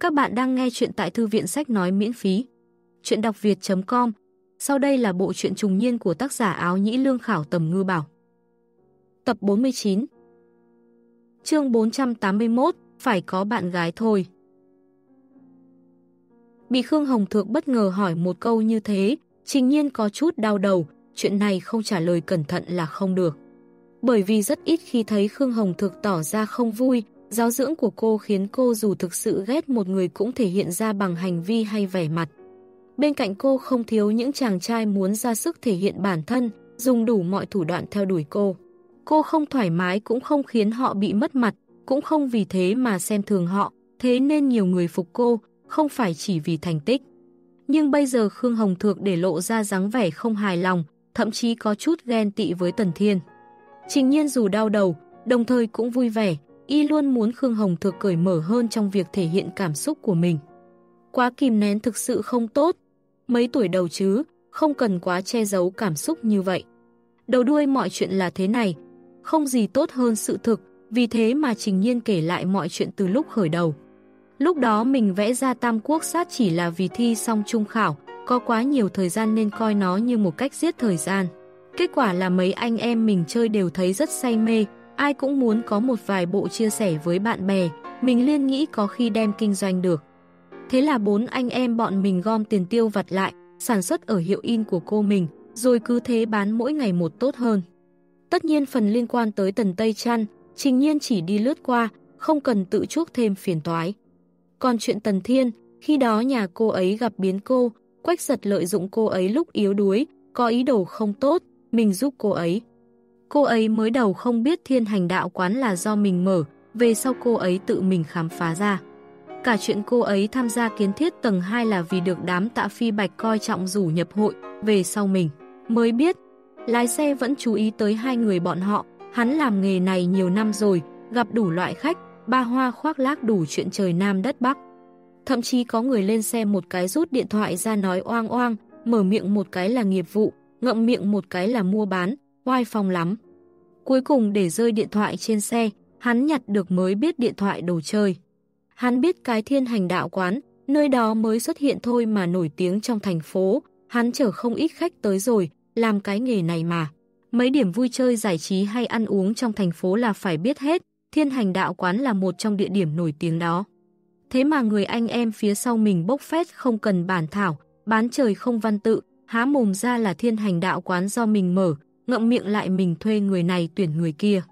Các bạn đang nghe chuyện tại thư viện sách nói miễn phí. Chuyện đọc việt.com Sau đây là bộ truyện trùng niên của tác giả áo nhĩ lương khảo tầm ngư bảo. Tập 49 Chương 481 Phải có bạn gái thôi Bị Khương Hồng Thượng bất ngờ hỏi một câu như thế, trình nhiên có chút đau đầu, chuyện này không trả lời cẩn thận là không được. Bởi vì rất ít khi thấy Khương Hồng Thượng tỏ ra không vui, Giáo dưỡng của cô khiến cô dù thực sự ghét một người cũng thể hiện ra bằng hành vi hay vẻ mặt. Bên cạnh cô không thiếu những chàng trai muốn ra sức thể hiện bản thân, dùng đủ mọi thủ đoạn theo đuổi cô. Cô không thoải mái cũng không khiến họ bị mất mặt, cũng không vì thế mà xem thường họ, thế nên nhiều người phục cô, không phải chỉ vì thành tích. Nhưng bây giờ Khương Hồng Thược để lộ ra dáng vẻ không hài lòng, thậm chí có chút ghen tị với Tần Thiên. Trình nhiên dù đau đầu, đồng thời cũng vui vẻ, y luôn muốn Khương Hồng Thược cởi mở hơn trong việc thể hiện cảm xúc của mình. Quá kìm nén thực sự không tốt, mấy tuổi đầu chứ, không cần quá che giấu cảm xúc như vậy. Đầu đuôi mọi chuyện là thế này, không gì tốt hơn sự thực, vì thế mà Trình Nhiên kể lại mọi chuyện từ lúc khởi đầu. Lúc đó mình vẽ ra tam quốc sát chỉ là vì thi xong trung khảo, có quá nhiều thời gian nên coi nó như một cách giết thời gian. Kết quả là mấy anh em mình chơi đều thấy rất say mê, Ai cũng muốn có một vài bộ chia sẻ với bạn bè, mình liên nghĩ có khi đem kinh doanh được. Thế là bốn anh em bọn mình gom tiền tiêu vặt lại, sản xuất ở hiệu in của cô mình, rồi cứ thế bán mỗi ngày một tốt hơn. Tất nhiên phần liên quan tới Tần Tây Trăn, Trình Nhiên chỉ đi lướt qua, không cần tự chuốc thêm phiền toái. Còn chuyện Tần Thiên, khi đó nhà cô ấy gặp biến cô, quách giật lợi dụng cô ấy lúc yếu đuối, có ý đồ không tốt, mình giúp cô ấy. Cô ấy mới đầu không biết thiên hành đạo quán là do mình mở, về sau cô ấy tự mình khám phá ra. Cả chuyện cô ấy tham gia kiến thiết tầng 2 là vì được đám tạ phi bạch coi trọng rủ nhập hội, về sau mình. Mới biết, lái xe vẫn chú ý tới hai người bọn họ, hắn làm nghề này nhiều năm rồi, gặp đủ loại khách, ba hoa khoác lác đủ chuyện trời Nam đất Bắc. Thậm chí có người lên xe một cái rút điện thoại ra nói oang oang, mở miệng một cái là nghiệp vụ, ngậm miệng một cái là mua bán, oai phong lắm. Cuối cùng để rơi điện thoại trên xe, hắn nhặt được mới biết điện thoại đồ chơi. Hắn biết cái thiên hành đạo quán, nơi đó mới xuất hiện thôi mà nổi tiếng trong thành phố, hắn chở không ít khách tới rồi, làm cái nghề này mà. Mấy điểm vui chơi giải trí hay ăn uống trong thành phố là phải biết hết, thiên hành đạo quán là một trong địa điểm nổi tiếng đó. Thế mà người anh em phía sau mình bốc phét không cần bản thảo, bán trời không văn tự, há mồm ra là thiên hành đạo quán do mình mở, ngậm miệng lại mình thuê người này tuyển người kia.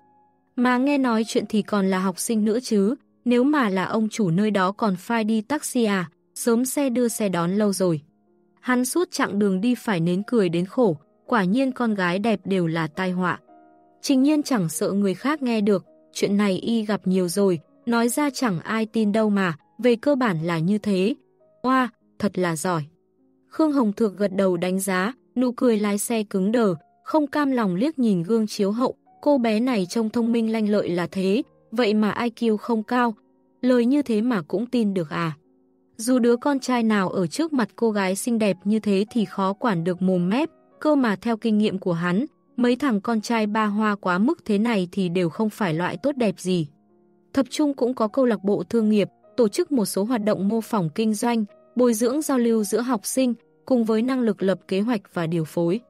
Mà nghe nói chuyện thì còn là học sinh nữa chứ, nếu mà là ông chủ nơi đó còn phải đi taxi à, sớm xe đưa xe đón lâu rồi. Hắn suốt chặng đường đi phải nến cười đến khổ, quả nhiên con gái đẹp đều là tai họa. Trình nhiên chẳng sợ người khác nghe được, chuyện này y gặp nhiều rồi, nói ra chẳng ai tin đâu mà, về cơ bản là như thế. oa thật là giỏi. Khương Hồng Thược gật đầu đánh giá, nụ cười lái xe cứng đờ, không cam lòng liếc nhìn gương chiếu hậu, cô bé này trông thông minh lanh lợi là thế, vậy mà IQ không cao, lời như thế mà cũng tin được à. Dù đứa con trai nào ở trước mặt cô gái xinh đẹp như thế thì khó quản được mồm mép, cơ mà theo kinh nghiệm của hắn, mấy thằng con trai ba hoa quá mức thế này thì đều không phải loại tốt đẹp gì. Thập trung cũng có câu lạc bộ thương nghiệp, tổ chức một số hoạt động mô phỏng kinh doanh, bồi dưỡng giao lưu giữa học sinh, cùng với năng lực lập kế hoạch và điều phối.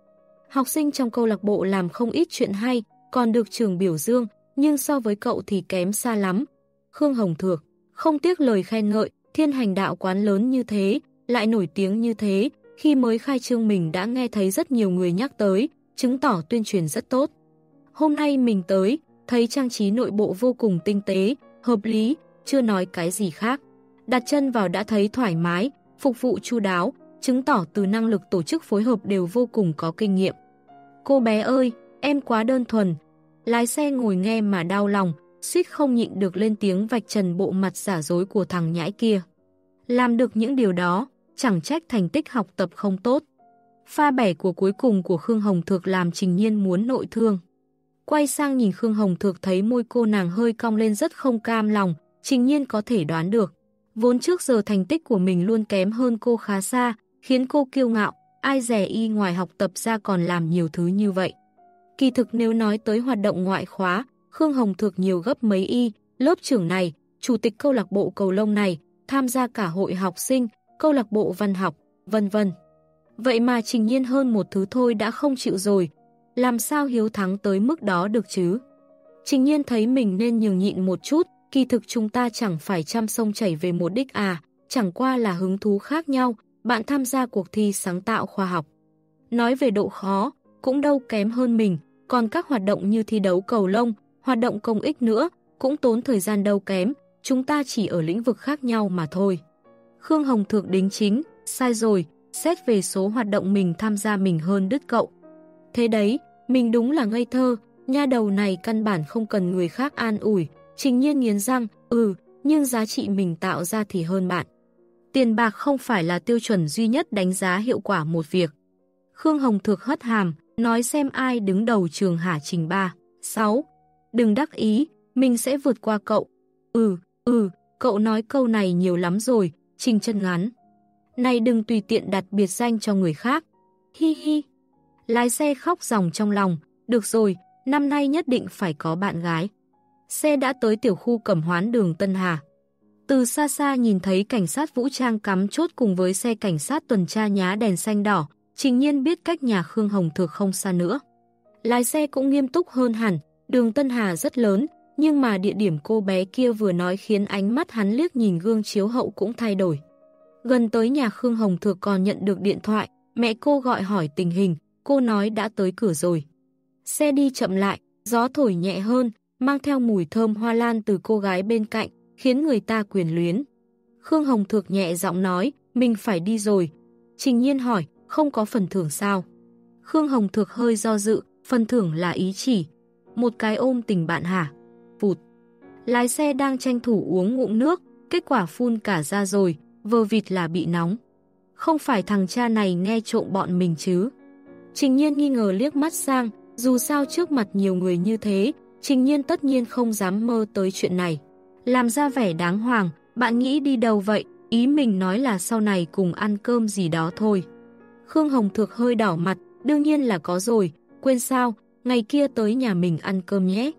Học sinh trong câu lạc bộ làm không ít chuyện hay, còn được trường biểu dương, nhưng so với cậu thì kém xa lắm. Khương Hồng Thược, không tiếc lời khen ngợi, thiên hành đạo quán lớn như thế, lại nổi tiếng như thế, khi mới khai trương mình đã nghe thấy rất nhiều người nhắc tới, chứng tỏ tuyên truyền rất tốt. Hôm nay mình tới, thấy trang trí nội bộ vô cùng tinh tế, hợp lý, chưa nói cái gì khác. Đặt chân vào đã thấy thoải mái, phục vụ chu đáo, chứng tỏ từ năng lực tổ chức phối hợp đều vô cùng có kinh nghiệm. Cô bé ơi, em quá đơn thuần. Lái xe ngồi nghe mà đau lòng, suýt không nhịn được lên tiếng vạch trần bộ mặt giả dối của thằng nhãi kia. Làm được những điều đó, chẳng trách thành tích học tập không tốt. Pha bẻ của cuối cùng của Khương Hồng Thược làm Trình Nhiên muốn nội thương. Quay sang nhìn Khương Hồng Thược thấy môi cô nàng hơi cong lên rất không cam lòng, Trình Nhiên có thể đoán được. Vốn trước giờ thành tích của mình luôn kém hơn cô khá xa, khiến cô kiêu ngạo, ai rẻ y ngoài học tập ra còn làm nhiều thứ như vậy. Kỳ thực nếu nói tới hoạt động ngoại khóa, Khương Hồng Thược nhiều gấp mấy y, lớp trưởng này, chủ tịch câu lạc bộ cầu lông này, tham gia cả hội học sinh, câu lạc bộ văn học, vân vân. Vậy mà trình nhiên hơn một thứ thôi đã không chịu rồi, làm sao hiếu thắng tới mức đó được chứ? Trình nhiên thấy mình nên nhường nhịn một chút, kỳ thực chúng ta chẳng phải chăm sông chảy về một đích à, chẳng qua là hứng thú khác nhau, bạn tham gia cuộc thi sáng tạo khoa học. Nói về độ khó, cũng đâu kém hơn mình, còn các hoạt động như thi đấu cầu lông, hoạt động công ích nữa, cũng tốn thời gian đâu kém, chúng ta chỉ ở lĩnh vực khác nhau mà thôi. Khương Hồng Thược đính chính, sai rồi, xét về số hoạt động mình tham gia mình hơn đứt cậu. Thế đấy, mình đúng là ngây thơ, nha đầu này căn bản không cần người khác an ủi, trình nhiên nghiến răng, ừ, nhưng giá trị mình tạo ra thì hơn bạn. Tiền bạc không phải là tiêu chuẩn duy nhất đánh giá hiệu quả một việc. Khương Hồng Thược hất hàm, nói xem ai đứng đầu trường Hà Trình 3. 6. Đừng đắc ý, mình sẽ vượt qua cậu. Ừ, ừ, cậu nói câu này nhiều lắm rồi, trình chân ngắn. Này đừng tùy tiện đặt biệt danh cho người khác. Hi hi. Lái xe khóc ròng trong lòng, được rồi, năm nay nhất định phải có bạn gái. Xe đã tới tiểu khu cẩm hoán đường Tân Hà. Từ xa xa nhìn thấy cảnh sát vũ trang cắm chốt cùng với xe cảnh sát tuần tra nhá đèn xanh đỏ, trình nhiên biết cách nhà Khương Hồng Thược không xa nữa. Lái xe cũng nghiêm túc hơn hẳn, đường Tân Hà rất lớn, nhưng mà địa điểm cô bé kia vừa nói khiến ánh mắt hắn liếc nhìn gương chiếu hậu cũng thay đổi. Gần tới nhà Khương Hồng Thược còn nhận được điện thoại, mẹ cô gọi hỏi tình hình, cô nói đã tới cửa rồi. Xe đi chậm lại, gió thổi nhẹ hơn, mang theo mùi thơm hoa lan từ cô gái bên cạnh, khiến người ta quyền luyến. Khương Hồng Thược nhẹ giọng nói, mình phải đi rồi. Trình nhiên hỏi, không có phần thưởng sao? Khương Hồng Thược hơi do dự, phần thưởng là ý chỉ. Một cái ôm tình bạn hả? Vụt. Lái xe đang tranh thủ uống ngụm nước, kết quả phun cả ra rồi, vơ vịt là bị nóng. Không phải thằng cha này nghe trộm bọn mình chứ? Trình nhiên nghi ngờ liếc mắt sang, dù sao trước mặt nhiều người như thế, trình nhiên tất nhiên không dám mơ tới chuyện này. Làm ra vẻ đáng hoàng, bạn nghĩ đi đâu vậy? Ý mình nói là sau này cùng ăn cơm gì đó thôi. Khương Hồng Thược hơi đỏ mặt, đương nhiên là có rồi, quên sao, ngày kia tới nhà mình ăn cơm nhé.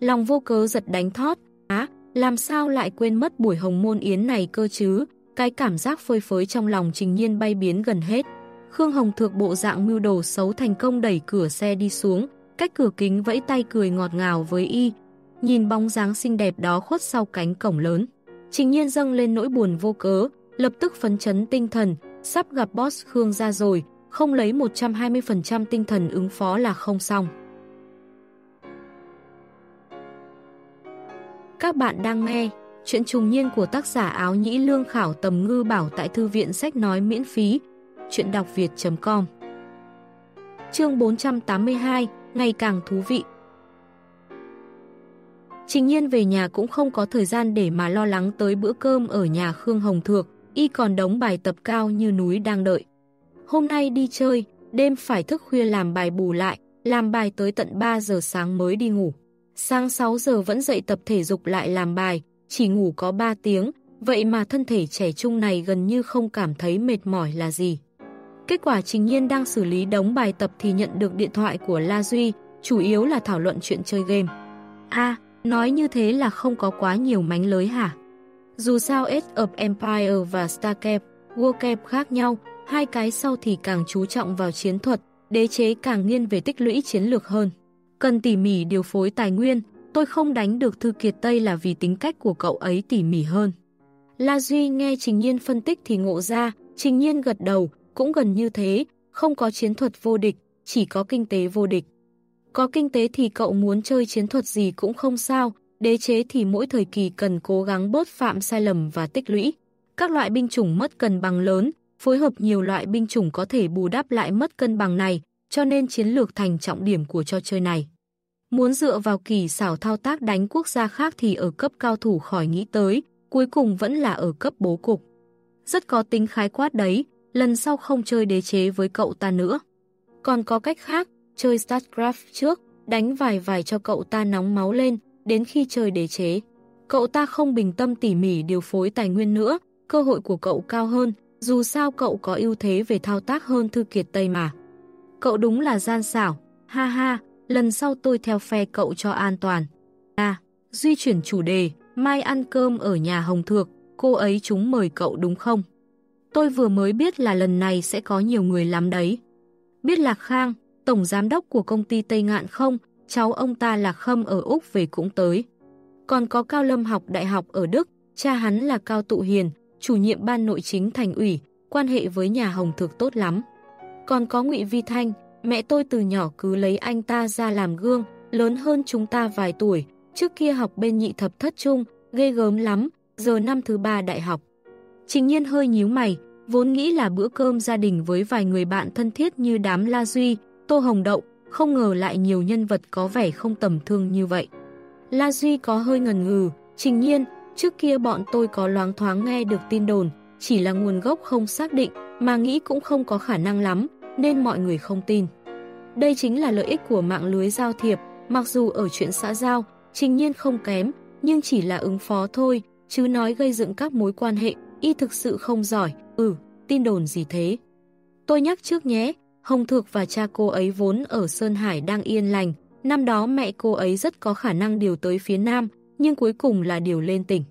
Lòng vô cớ giật đánh thót, á, làm sao lại quên mất buổi hồng môn yến này cơ chứ, cái cảm giác phơi phới trong lòng trình nhiên bay biến gần hết. Khương Hồng Thược bộ dạng mưu đồ xấu thành công đẩy cửa xe đi xuống, cách cửa kính vẫy tay cười ngọt ngào với y, nhìn bóng dáng xinh đẹp đó khuất sau cánh cổng lớn. Trình nhiên dâng lên nỗi buồn vô cớ, lập tức phấn chấn tinh thần, sắp gặp boss Khương ra rồi, không lấy 120% tinh thần ứng phó là không xong. Các bạn đang nghe chuyện trùng niên của tác giả áo nhĩ lương khảo tầm ngư bảo tại thư viện sách nói miễn phí, chuyện đọc việt.com Chương 482, ngày càng thú vị Trình nhiên về nhà cũng không có thời gian để mà lo lắng tới bữa cơm ở nhà Khương Hồng Thược, y còn đống bài tập cao như núi đang đợi. Hôm nay đi chơi, đêm phải thức khuya làm bài bù lại, làm bài tới tận 3 giờ sáng mới đi ngủ. Sáng 6 giờ vẫn dậy tập thể dục lại làm bài, chỉ ngủ có 3 tiếng, vậy mà thân thể trẻ trung này gần như không cảm thấy mệt mỏi là gì. Kết quả Trình Nhiên đang xử lý đống bài tập thì nhận được điện thoại của La Duy, chủ yếu là thảo luận chuyện chơi game. a nói như thế là không có quá nhiều mánh lới hả? Dù sao Age of Empire và StarCap, WarCap khác nhau, hai cái sau thì càng chú trọng vào chiến thuật, đế chế càng nghiên về tích lũy chiến lược hơn. Cần tỉ mỉ điều phối tài nguyên, tôi không đánh được Thư Kiệt Tây là vì tính cách của cậu ấy tỉ mỉ hơn. La Duy nghe Trình Nhiên phân tích thì ngộ ra, Trình Nhiên gật đầu, cũng gần như thế, không có chiến thuật vô địch, chỉ có kinh tế vô địch. Có kinh tế thì cậu muốn chơi chiến thuật gì cũng không sao, đế chế thì mỗi thời kỳ cần cố gắng bớt phạm sai lầm và tích lũy. Các loại binh chủng mất cân bằng lớn, phối hợp nhiều loại binh chủng có thể bù đắp lại mất cân bằng này, cho nên chiến lược thành trọng điểm của trò chơi này. Muốn dựa vào kỳ xảo thao tác đánh quốc gia khác thì ở cấp cao thủ khỏi nghĩ tới, cuối cùng vẫn là ở cấp bố cục. Rất có tính khái quát đấy, lần sau không chơi đế chế với cậu ta nữa. Còn có cách khác, chơi StarCraft trước, đánh vài vài cho cậu ta nóng máu lên, đến khi chơi đế chế. Cậu ta không bình tâm tỉ mỉ điều phối tài nguyên nữa, cơ hội của cậu cao hơn, dù sao cậu có ưu thế về thao tác hơn Thư Kiệt Tây mà. Cậu đúng là gian xảo, ha ha, lần sau tôi theo phe cậu cho an toàn. À, duy chuyển chủ đề, mai ăn cơm ở nhà Hồng Thược, cô ấy chúng mời cậu đúng không? Tôi vừa mới biết là lần này sẽ có nhiều người lắm đấy. Biết Lạc Khang, tổng giám đốc của công ty Tây Ngạn không, cháu ông ta là Khâm ở Úc về cũng tới. Còn có Cao Lâm học đại học ở Đức, cha hắn là Cao Tụ Hiền, chủ nhiệm ban nội chính thành ủy, quan hệ với nhà Hồng Thực tốt lắm. Còn có Ngụy Vi Thanh, mẹ tôi từ nhỏ cứ lấy anh ta ra làm gương, lớn hơn chúng ta vài tuổi, trước kia học bên nhị thập thất trung, ghê gớm lắm, giờ năm thứ ba đại học. Trình nhiên hơi nhíu mày, vốn nghĩ là bữa cơm gia đình với vài người bạn thân thiết như đám La Duy, Tô Hồng Đậu, không ngờ lại nhiều nhân vật có vẻ không tầm thương như vậy. La Duy có hơi ngần ngừ, trình nhiên, trước kia bọn tôi có loáng thoáng nghe được tin đồn, chỉ là nguồn gốc không xác định, mà nghĩ cũng không có khả năng lắm, nên mọi người không tin. Đây chính là lợi ích của mạng lưới giao thiệp, mặc dù ở chuyện xã giao, trình nhiên không kém, nhưng chỉ là ứng phó thôi, chứ nói gây dựng các mối quan hệ, y thực sự không giỏi, ừ, tin đồn gì thế. Tôi nhắc trước nhé, Hồng Thược và cha cô ấy vốn ở Sơn Hải đang yên lành, năm đó mẹ cô ấy rất có khả năng điều tới phía Nam, nhưng cuối cùng là điều lên tỉnh.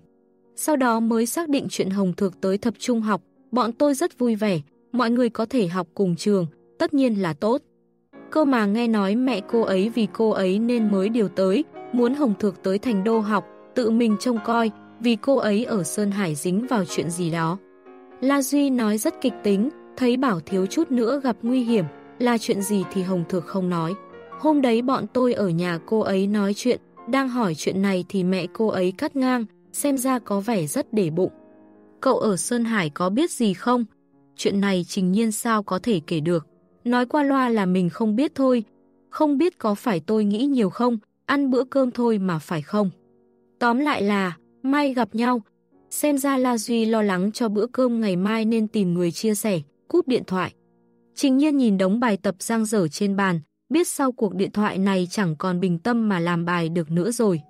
Sau đó mới xác định chuyện Hồng Thược tới thập trung học, bọn tôi rất vui vẻ, mọi người có thể học cùng trường, tất nhiên là tốt. Cơ mà nghe nói mẹ cô ấy vì cô ấy nên mới điều tới, muốn Hồng Thược tới thành đô học, tự mình trông coi, vì cô ấy ở Sơn Hải dính vào chuyện gì đó. La Duy nói rất kịch tính, thấy bảo thiếu chút nữa gặp nguy hiểm, là chuyện gì thì Hồng Thược không nói. Hôm đấy bọn tôi ở nhà cô ấy nói chuyện, đang hỏi chuyện này thì mẹ cô ấy cắt ngang, xem ra có vẻ rất để bụng. Cậu ở Sơn Hải có biết gì không? Chuyện này trình nhiên sao có thể kể được. Nói qua loa là mình không biết thôi. Không biết có phải tôi nghĩ nhiều không, ăn bữa cơm thôi mà phải không? Tóm lại là, may gặp nhau. Xem ra La Duy lo lắng cho bữa cơm ngày mai nên tìm người chia sẻ, cúp điện thoại. Trình nhiên nhìn đống bài tập giang dở trên bàn, biết sau cuộc điện thoại này chẳng còn bình tâm mà làm bài được nữa rồi.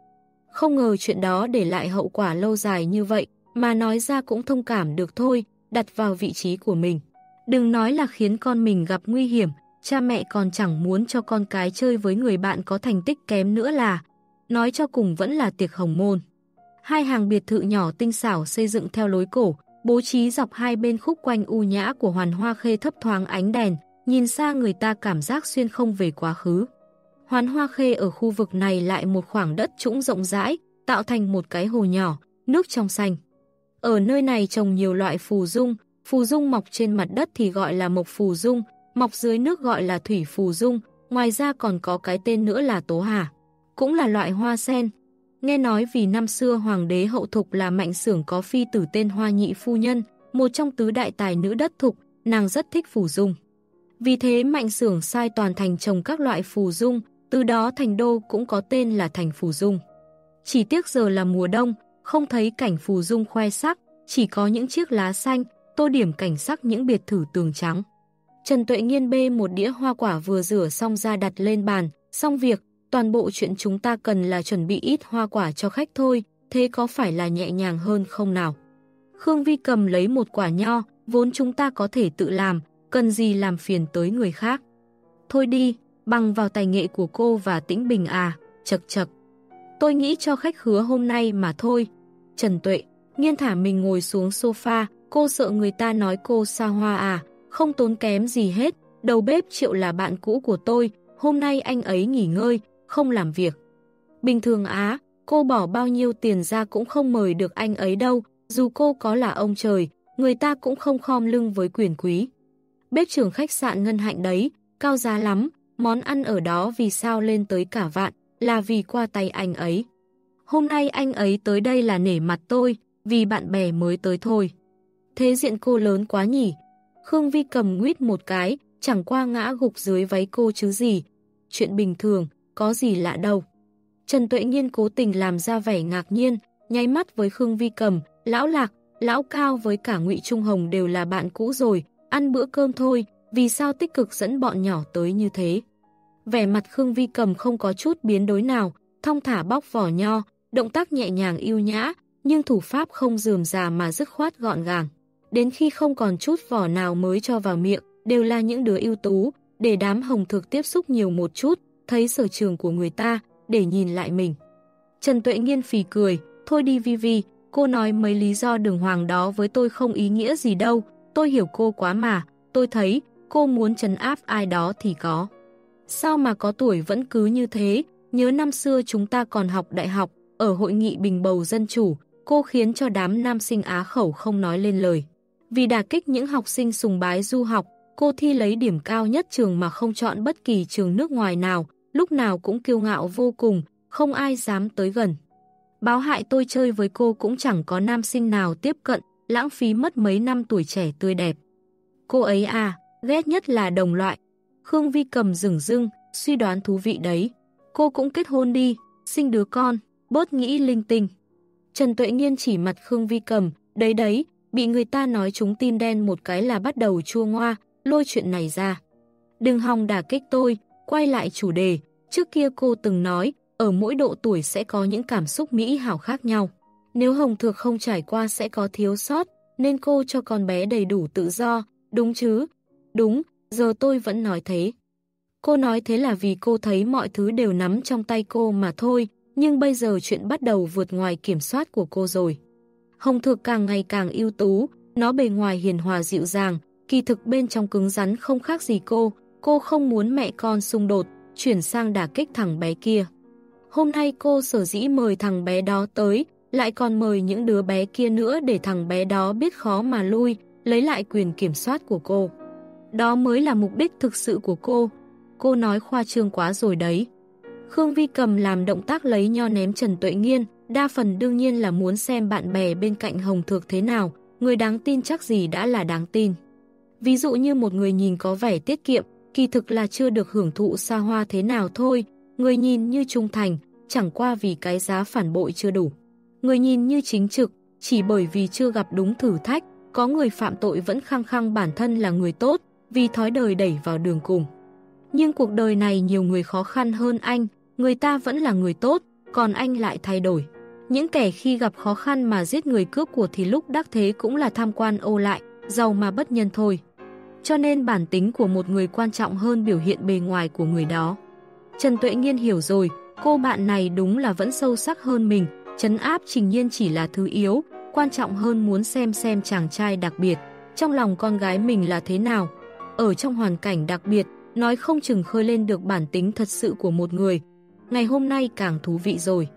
Không ngờ chuyện đó để lại hậu quả lâu dài như vậy, mà nói ra cũng thông cảm được thôi, đặt vào vị trí của mình. Đừng nói là khiến con mình gặp nguy hiểm, cha mẹ còn chẳng muốn cho con cái chơi với người bạn có thành tích kém nữa là, nói cho cùng vẫn là tiệc hồng môn. Hai hàng biệt thự nhỏ tinh xảo xây dựng theo lối cổ, bố trí dọc hai bên khúc quanh u nhã của hoàn hoa khê thấp thoáng ánh đèn, nhìn xa người ta cảm giác xuyên không về quá khứ. Hoàn hoa khê ở khu vực này lại một khoảng đất trũng rộng rãi, tạo thành một cái hồ nhỏ, nước trong xanh. Ở nơi này trồng nhiều loại phù dung, phù dung mọc trên mặt đất thì gọi là mộc phù dung, mọc dưới nước gọi là thủy phù dung, ngoài ra còn có cái tên nữa là tố hà. Cũng là loại hoa sen, Nghe nói vì năm xưa hoàng đế hậu thục là mạnh xưởng có phi tử tên Hoa Nhị Phu Nhân, một trong tứ đại tài nữ đất thục, nàng rất thích phù dung. Vì thế mạnh xưởng sai toàn thành trồng các loại phù dung, từ đó thành đô cũng có tên là thành phù dung. Chỉ tiếc giờ là mùa đông, không thấy cảnh phù dung khoe sắc, chỉ có những chiếc lá xanh, tô điểm cảnh sắc những biệt thử tường trắng. Trần Tuệ Nghiên bê một đĩa hoa quả vừa rửa xong ra đặt lên bàn, xong việc, toàn bộ chuyện chúng ta cần là chuẩn bị ít hoa quả cho khách thôi, thế có phải là nhẹ nhàng hơn không nào? Khương Vi cầm lấy một quả nho, vốn chúng ta có thể tự làm, cần gì làm phiền tới người khác. Thôi đi, bằng vào tài nghệ của cô và tĩnh bình à, chật chật. Tôi nghĩ cho khách hứa hôm nay mà thôi. Trần Tuệ, nghiên thả mình ngồi xuống sofa, cô sợ người ta nói cô xa hoa à, không tốn kém gì hết. Đầu bếp Triệu là bạn cũ của tôi, hôm nay anh ấy nghỉ ngơi, không làm việc. Bình thường Á, cô bỏ bao nhiêu tiền ra cũng không mời được anh ấy đâu, dù cô có là ông trời, người ta cũng không khom lưng với quyền quý. Bếp trưởng khách sạn Ngân Hạnh đấy, cao giá lắm, món ăn ở đó vì sao lên tới cả vạn, là vì qua tay anh ấy. Hôm nay anh ấy tới đây là nể mặt tôi, vì bạn bè mới tới thôi. Thế diện cô lớn quá nhỉ? Khương Vi cầm nguyết một cái, chẳng qua ngã gục dưới váy cô chứ gì. Chuyện bình thường, có gì lạ đâu. Trần Tuệ Nhiên cố tình làm ra vẻ ngạc nhiên, nháy mắt với Khương Vi Cầm, Lão Lạc, Lão Cao với cả Ngụy Trung Hồng đều là bạn cũ rồi, ăn bữa cơm thôi, vì sao tích cực dẫn bọn nhỏ tới như thế. Vẻ mặt Khương Vi Cầm không có chút biến đối nào, thong thả bóc vỏ nho, động tác nhẹ nhàng yêu nhã, nhưng thủ pháp không dườm già mà dứt khoát gọn gàng. Đến khi không còn chút vỏ nào mới cho vào miệng, đều là những đứa ưu tú, để đám hồng thực tiếp xúc nhiều một chút, thấy sở trường của người ta, để nhìn lại mình. Trần Tuệ Nghiên phì cười, thôi đi Vi Vi, Cô nói mấy lý do đường hoàng đó với tôi không ý nghĩa gì đâu, tôi hiểu cô quá mà, tôi thấy cô muốn trấn áp ai đó thì có. Sao mà có tuổi vẫn cứ như thế, nhớ năm xưa chúng ta còn học đại học, ở hội nghị bình bầu dân chủ, cô khiến cho đám nam sinh á khẩu không nói lên lời. Vì đả kích những học sinh sùng bái du học, cô thi lấy điểm cao nhất trường mà không chọn bất kỳ trường nước ngoài nào, lúc nào cũng kiêu ngạo vô cùng, không ai dám tới gần. Báo hại tôi chơi với cô cũng chẳng có nam sinh nào tiếp cận, lãng phí mất mấy năm tuổi trẻ tươi đẹp. Cô ấy à, ghét nhất là đồng loại. Khương Vi cầm rừng rưng, suy đoán thú vị đấy. Cô cũng kết hôn đi, sinh đứa con, bớt nghĩ linh tinh. Trần Tuệ Nghiên chỉ mặt Khương Vi cầm, đấy đấy, bị người ta nói chúng tim đen một cái là bắt đầu chua ngoa, lôi chuyện này ra. Đừng hòng đả kích tôi, quay lại chủ đề, trước kia cô từng nói, ở mỗi độ tuổi sẽ có những cảm xúc mỹ hảo khác nhau. Nếu Hồng Thược không trải qua sẽ có thiếu sót, nên cô cho con bé đầy đủ tự do, đúng chứ? Đúng, giờ tôi vẫn nói thế. Cô nói thế là vì cô thấy mọi thứ đều nắm trong tay cô mà thôi, nhưng bây giờ chuyện bắt đầu vượt ngoài kiểm soát của cô rồi. Hồng Thược càng ngày càng ưu tú, nó bề ngoài hiền hòa dịu dàng, kỳ thực bên trong cứng rắn không khác gì cô, cô không muốn mẹ con xung đột, chuyển sang đả kích thằng bé kia. Hôm nay cô sở dĩ mời thằng bé đó tới, lại còn mời những đứa bé kia nữa để thằng bé đó biết khó mà lui, lấy lại quyền kiểm soát của cô. Đó mới là mục đích thực sự của cô. Cô nói khoa trương quá rồi đấy. Khương Vi cầm làm động tác lấy nho ném Trần Tuệ Nghiên, đa phần đương nhiên là muốn xem bạn bè bên cạnh Hồng Thược thế nào, người đáng tin chắc gì đã là đáng tin. Ví dụ như một người nhìn có vẻ tiết kiệm, kỳ thực là chưa được hưởng thụ xa hoa thế nào thôi, người nhìn như trung thành, chẳng qua vì cái giá phản bội chưa đủ. Người nhìn như chính trực, chỉ bởi vì chưa gặp đúng thử thách, có người phạm tội vẫn khăng khăng bản thân là người tốt, vì thói đời đẩy vào đường cùng. Nhưng cuộc đời này nhiều người khó khăn hơn anh, người ta vẫn là người tốt, còn anh lại thay đổi. Những kẻ khi gặp khó khăn mà giết người cướp của thì lúc đắc thế cũng là tham quan ô lại, giàu mà bất nhân thôi. Cho nên bản tính của một người quan trọng hơn biểu hiện bề ngoài của người đó. Trần Tuệ Nghiên hiểu rồi, cô bạn này đúng là vẫn sâu sắc hơn mình, chấn áp trình nhiên chỉ là thứ yếu, quan trọng hơn muốn xem xem chàng trai đặc biệt, trong lòng con gái mình là thế nào. Ở trong hoàn cảnh đặc biệt, nói không chừng khơi lên được bản tính thật sự của một người. Ngày hôm nay càng thú vị rồi.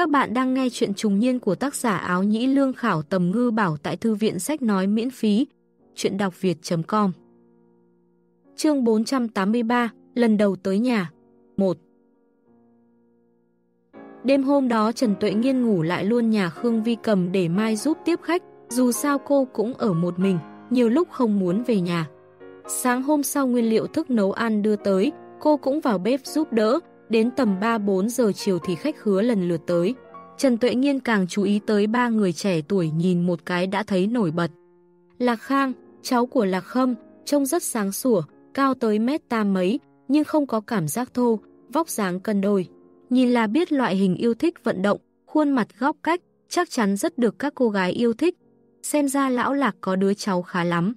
Các bạn đang nghe chuyện trùng niên của tác giả áo nhĩ lương khảo tầm ngư bảo tại thư viện sách nói miễn phí. Chuyện đọc việt.com Chương 483 Lần đầu tới nhà 1 Đêm hôm đó Trần Tuệ Nghiên ngủ lại luôn nhà Khương Vi Cầm để mai giúp tiếp khách, dù sao cô cũng ở một mình, nhiều lúc không muốn về nhà. Sáng hôm sau nguyên liệu thức nấu ăn đưa tới, cô cũng vào bếp giúp đỡ, đến tầm 3-4 giờ chiều thì khách hứa lần lượt tới. Trần Tuệ Nghiên càng chú ý tới ba người trẻ tuổi nhìn một cái đã thấy nổi bật. Lạc Khang, cháu của Lạc Khâm, trông rất sáng sủa, cao tới mét tam mấy, nhưng không có cảm giác thô, vóc dáng cân đôi. Nhìn là biết loại hình yêu thích vận động, khuôn mặt góc cách, chắc chắn rất được các cô gái yêu thích. Xem ra lão lạc có đứa cháu khá lắm.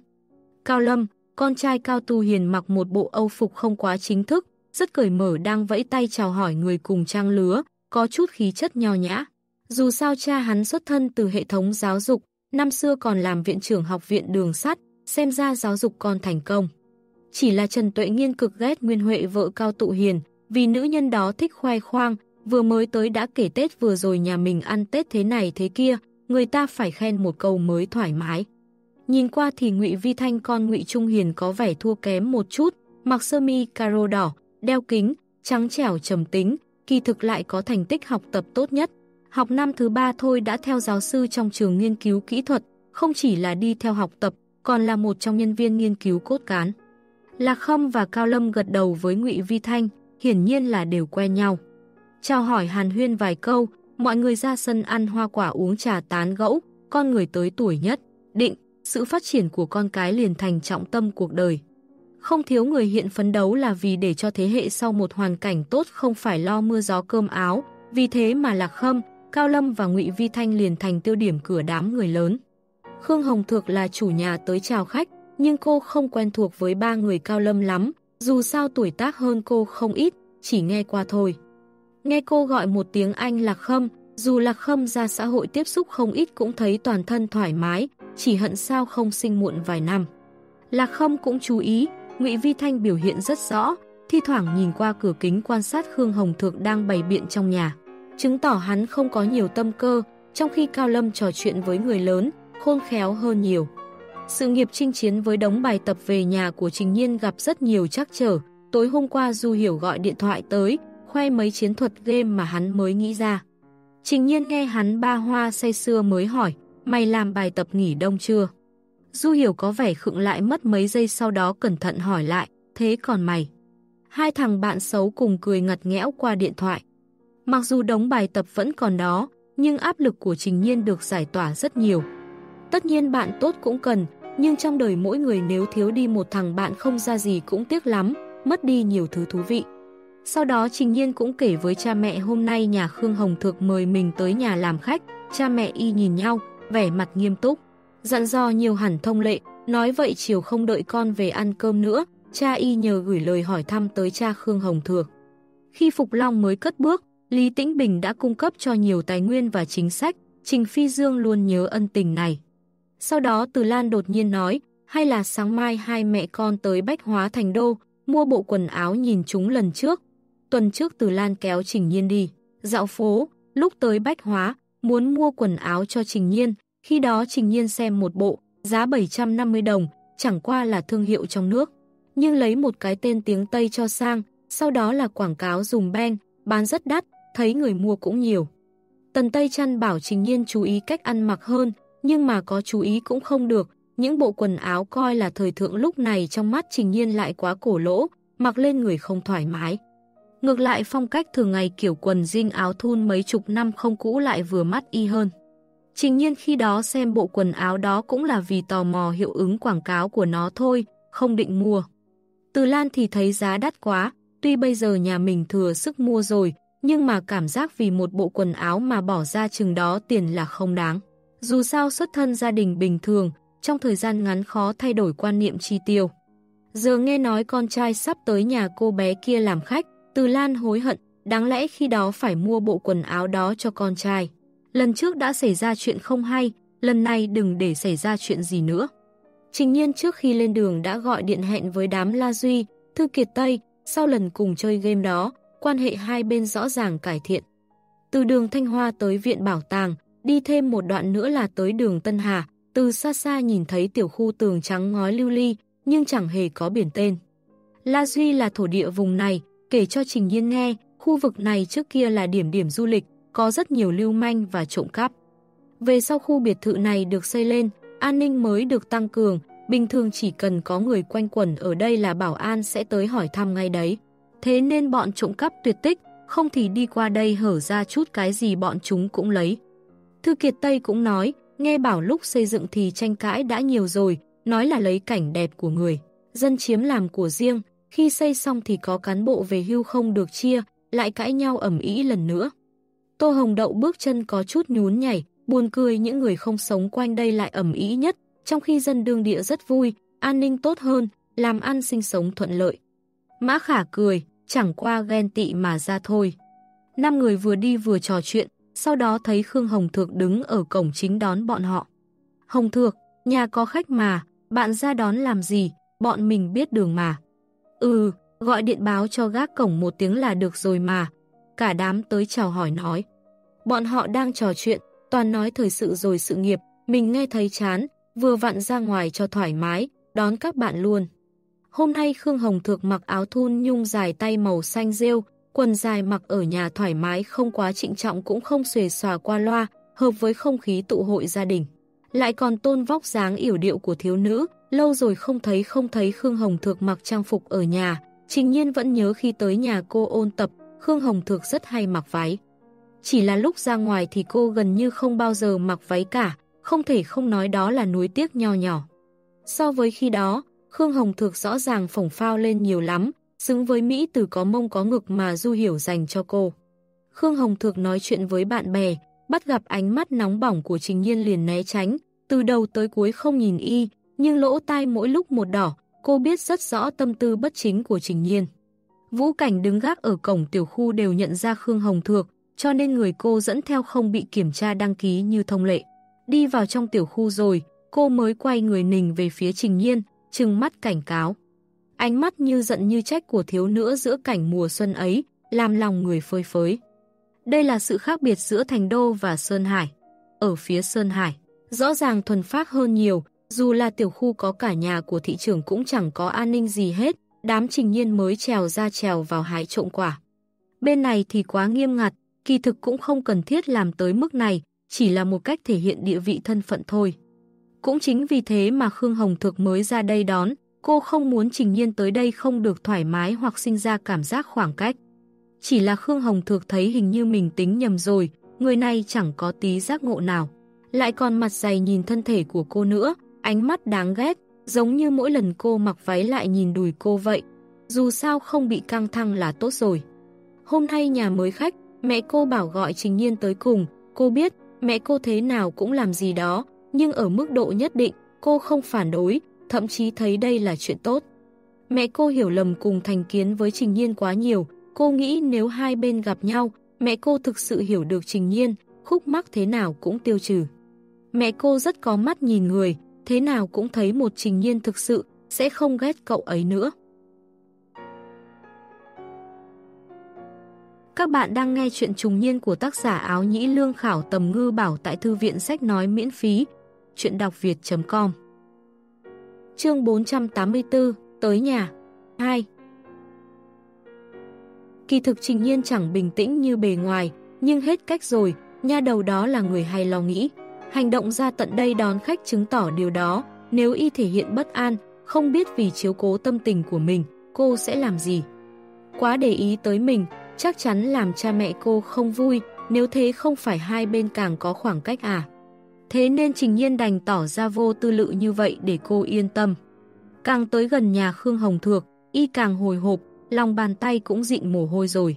Cao Lâm, con trai Cao Tu Hiền mặc một bộ âu phục không quá chính thức, rất cởi mở đang vẫy tay chào hỏi người cùng trang lứa, có chút khí chất nho nhã. Dù sao cha hắn xuất thân từ hệ thống giáo dục, năm xưa còn làm viện trưởng học viện đường sắt, xem ra giáo dục còn thành công. Chỉ là Trần Tuệ Nghiên cực ghét Nguyên Huệ vợ Cao Tụ Hiền, vì nữ nhân đó thích khoe khoang, vừa mới tới đã kể Tết vừa rồi nhà mình ăn Tết thế này thế kia, người ta phải khen một câu mới thoải mái. Nhìn qua thì Ngụy Vi Thanh con Ngụy Trung Hiền có vẻ thua kém một chút, mặc sơ mi caro đỏ, đeo kính, trắng trẻo trầm tính, kỳ thực lại có thành tích học tập tốt nhất. Học năm thứ ba thôi đã theo giáo sư trong trường nghiên cứu kỹ thuật, không chỉ là đi theo học tập, còn là một trong nhân viên nghiên cứu cốt cán. Lạc Khâm và Cao Lâm gật đầu với Ngụy Vi Thanh, hiển nhiên là đều quen nhau. Chào hỏi Hàn Huyên vài câu, mọi người ra sân ăn hoa quả uống trà tán gẫu, con người tới tuổi nhất, định, sự phát triển của con cái liền thành trọng tâm cuộc đời. Không thiếu người hiện phấn đấu là vì để cho thế hệ sau một hoàn cảnh tốt không phải lo mưa gió cơm áo, vì thế mà Lạc Khâm, Cao Lâm và Ngụy Vi Thanh liền thành tiêu điểm cửa đám người lớn. Khương Hồng Thược là chủ nhà tới chào khách, nhưng cô không quen thuộc với ba người Cao Lâm lắm, dù sao tuổi tác hơn cô không ít, chỉ nghe qua thôi. Nghe cô gọi một tiếng anh Lạc Khâm, dù Lạc Khâm ra xã hội tiếp xúc không ít cũng thấy toàn thân thoải mái, chỉ hận sao không sinh muộn vài năm. Lạc Khâm cũng chú ý, Ngụy Vi Thanh biểu hiện rất rõ, thi thoảng nhìn qua cửa kính quan sát Khương Hồng Thược đang bày biện trong nhà. Chứng tỏ hắn không có nhiều tâm cơ, trong khi Cao Lâm trò chuyện với người lớn, khôn khéo hơn nhiều. Sự nghiệp chinh chiến với đống bài tập về nhà của Trình Nhiên gặp rất nhiều trắc trở. Tối hôm qua Du Hiểu gọi điện thoại tới, khoe mấy chiến thuật game mà hắn mới nghĩ ra. Trình Nhiên nghe hắn ba hoa say xưa mới hỏi, mày làm bài tập nghỉ đông chưa? Du Hiểu có vẻ khựng lại mất mấy giây sau đó cẩn thận hỏi lại, thế còn mày? Hai thằng bạn xấu cùng cười ngặt nghẽo qua điện thoại. Mặc dù đống bài tập vẫn còn đó, nhưng áp lực của Trình Nhiên được giải tỏa rất nhiều. Tất nhiên bạn tốt cũng cần, nhưng trong đời mỗi người nếu thiếu đi một thằng bạn không ra gì cũng tiếc lắm, mất đi nhiều thứ thú vị. Sau đó Trình Nhiên cũng kể với cha mẹ hôm nay nhà Khương Hồng Thược mời mình tới nhà làm khách, cha mẹ y nhìn nhau, vẻ mặt nghiêm túc. Dặn dò nhiều hẳn thông lệ, nói vậy chiều không đợi con về ăn cơm nữa, cha y nhờ gửi lời hỏi thăm tới cha Khương Hồng Thược. Khi Phục Long mới cất bước, Lý Tĩnh Bình đã cung cấp cho nhiều tài nguyên và chính sách, Trình Phi Dương luôn nhớ ân tình này. Sau đó Từ Lan đột nhiên nói, hay là sáng mai hai mẹ con tới Bách Hóa Thành Đô, mua bộ quần áo nhìn chúng lần trước. Tuần trước Từ Lan kéo Trình Nhiên đi, dạo phố, lúc tới Bách Hóa, muốn mua quần áo cho Trình Nhiên, khi đó Trình Nhiên xem một bộ, giá 750 đồng, chẳng qua là thương hiệu trong nước. Nhưng lấy một cái tên tiếng Tây cho sang, sau đó là quảng cáo dùng ben, bán rất đắt, thấy người mua cũng nhiều. Tần Tây Trăn bảo Trình Nhiên chú ý cách ăn mặc hơn, nhưng mà có chú ý cũng không được, những bộ quần áo coi là thời thượng lúc này trong mắt Trình Nhiên lại quá cổ lỗ, mặc lên người không thoải mái. Ngược lại phong cách thường ngày kiểu quần jean áo thun mấy chục năm không cũ lại vừa mắt y hơn. Trình Nhiên khi đó xem bộ quần áo đó cũng là vì tò mò hiệu ứng quảng cáo của nó thôi, không định mua. Từ Lan thì thấy giá đắt quá, tuy bây giờ nhà mình thừa sức mua rồi, nhưng mà cảm giác vì một bộ quần áo mà bỏ ra chừng đó tiền là không đáng. Dù sao xuất thân gia đình bình thường, trong thời gian ngắn khó thay đổi quan niệm chi tiêu. Giờ nghe nói con trai sắp tới nhà cô bé kia làm khách, Từ Lan hối hận, đáng lẽ khi đó phải mua bộ quần áo đó cho con trai. Lần trước đã xảy ra chuyện không hay, lần này đừng để xảy ra chuyện gì nữa. Trình nhiên trước khi lên đường đã gọi điện hẹn với đám La Duy, Thư Kiệt Tây, sau lần cùng chơi game đó, quan hệ hai bên rõ ràng cải thiện. Từ đường Thanh Hoa tới viện bảo tàng, đi thêm một đoạn nữa là tới đường Tân Hà, từ xa xa nhìn thấy tiểu khu tường trắng ngói lưu ly, nhưng chẳng hề có biển tên. La Duy là thổ địa vùng này, kể cho Trình Nhiên nghe, khu vực này trước kia là điểm điểm du lịch, có rất nhiều lưu manh và trộm cắp. Về sau khu biệt thự này được xây lên, an ninh mới được tăng cường, bình thường chỉ cần có người quanh quẩn ở đây là bảo an sẽ tới hỏi thăm ngay đấy. Thế nên bọn trộm cắp tuyệt tích, không thì đi qua đây hở ra chút cái gì bọn chúng cũng lấy. Thư Kiệt Tây cũng nói, nghe bảo lúc xây dựng thì tranh cãi đã nhiều rồi, nói là lấy cảnh đẹp của người. Dân chiếm làm của riêng, khi xây xong thì có cán bộ về hưu không được chia, lại cãi nhau ẩm ý lần nữa. Tô Hồng Đậu bước chân có chút nhún nhảy, buồn cười những người không sống quanh đây lại ẩm ý nhất, trong khi dân đương địa rất vui, an ninh tốt hơn, làm ăn sinh sống thuận lợi. Mã Khả cười, chẳng qua ghen tị mà ra thôi. Năm người vừa đi vừa trò chuyện, sau đó thấy Khương Hồng Thược đứng ở cổng chính đón bọn họ. Hồng Thược, nhà có khách mà, bạn ra đón làm gì, bọn mình biết đường mà. Ừ, gọi điện báo cho gác cổng một tiếng là được rồi mà. Cả đám tới chào hỏi nói. Bọn họ đang trò chuyện, toàn nói thời sự rồi sự nghiệp, mình nghe thấy chán, vừa vặn ra ngoài cho thoải mái, đón các bạn luôn. Hôm nay Khương Hồng Thược mặc áo thun nhung dài tay màu xanh rêu, quần dài mặc ở nhà thoải mái không quá trịnh trọng cũng không xuề xòa qua loa, hợp với không khí tụ hội gia đình. Lại còn tôn vóc dáng yểu điệu của thiếu nữ, lâu rồi không thấy không thấy Khương Hồng Thược mặc trang phục ở nhà. Trình nhiên vẫn nhớ khi tới nhà cô ôn tập, Khương Hồng Thược rất hay mặc váy. Chỉ là lúc ra ngoài thì cô gần như không bao giờ mặc váy cả, không thể không nói đó là núi tiếc nho nhỏ. So với khi đó, Khương Hồng Thược rõ ràng phổng phao lên nhiều lắm, xứng với Mỹ từ có mông có ngực mà Du Hiểu dành cho cô. Khương Hồng Thược nói chuyện với bạn bè, bắt gặp ánh mắt nóng bỏng của Trình Nhiên liền né tránh, từ đầu tới cuối không nhìn y, nhưng lỗ tai mỗi lúc một đỏ, cô biết rất rõ tâm tư bất chính của Trình Nhiên. Vũ Cảnh đứng gác ở cổng tiểu khu đều nhận ra Khương Hồng Thược, cho nên người cô dẫn theo không bị kiểm tra đăng ký như thông lệ. Đi vào trong tiểu khu rồi, cô mới quay người nình về phía Trình Nhiên, trừng mắt cảnh cáo. Ánh mắt như giận như trách của thiếu nữ giữa cảnh mùa xuân ấy, làm lòng người phơi phới. Đây là sự khác biệt giữa Thành Đô và Sơn Hải. Ở phía Sơn Hải, rõ ràng thuần phát hơn nhiều, dù là tiểu khu có cả nhà của thị trường cũng chẳng có an ninh gì hết, đám trình nhiên mới trèo ra trèo vào hái trộm quả. Bên này thì quá nghiêm ngặt, kỳ thực cũng không cần thiết làm tới mức này, chỉ là một cách thể hiện địa vị thân phận thôi. Cũng chính vì thế mà Khương Hồng Thược mới ra đây đón, cô không muốn Trình Nhiên tới đây không được thoải mái hoặc sinh ra cảm giác khoảng cách. Chỉ là Khương Hồng Thược thấy hình như mình tính nhầm rồi, người này chẳng có tí giác ngộ nào. Lại còn mặt dày nhìn thân thể của cô nữa, ánh mắt đáng ghét, giống như mỗi lần cô mặc váy lại nhìn đùi cô vậy. Dù sao không bị căng thẳng là tốt rồi. Hôm nay nhà mới khách, mẹ cô bảo gọi Trình Nhiên tới cùng, cô biết mẹ cô thế nào cũng làm gì đó, nhưng ở mức độ nhất định, cô không phản đối, thậm chí thấy đây là chuyện tốt. Mẹ cô hiểu lầm cùng thành kiến với Trình Nhiên quá nhiều, cô nghĩ nếu hai bên gặp nhau, mẹ cô thực sự hiểu được Trình Nhiên, khúc mắc thế nào cũng tiêu trừ. Mẹ cô rất có mắt nhìn người, thế nào cũng thấy một Trình Nhiên thực sự, sẽ không ghét cậu ấy nữa. Các bạn đang nghe chuyện trùng niên của tác giả áo nhĩ lương khảo tầm ngư bảo tại thư viện sách nói miễn phí. Chuyện đọc việt.com Chương 484 Tới nhà 2 Kỳ thực trình nhiên chẳng bình tĩnh như bề ngoài, nhưng hết cách rồi, nha đầu đó là người hay lo nghĩ. Hành động ra tận đây đón khách chứng tỏ điều đó, nếu y thể hiện bất an, không biết vì chiếu cố tâm tình của mình, cô sẽ làm gì. Quá để ý tới mình, chắc chắn làm cha mẹ cô không vui, nếu thế không phải hai bên càng có khoảng cách à. Thế nên Trình Nhiên đành tỏ ra vô tư lự như vậy để cô yên tâm. Càng tới gần nhà Khương Hồng Thược, y càng hồi hộp, lòng bàn tay cũng dịn mồ hôi rồi.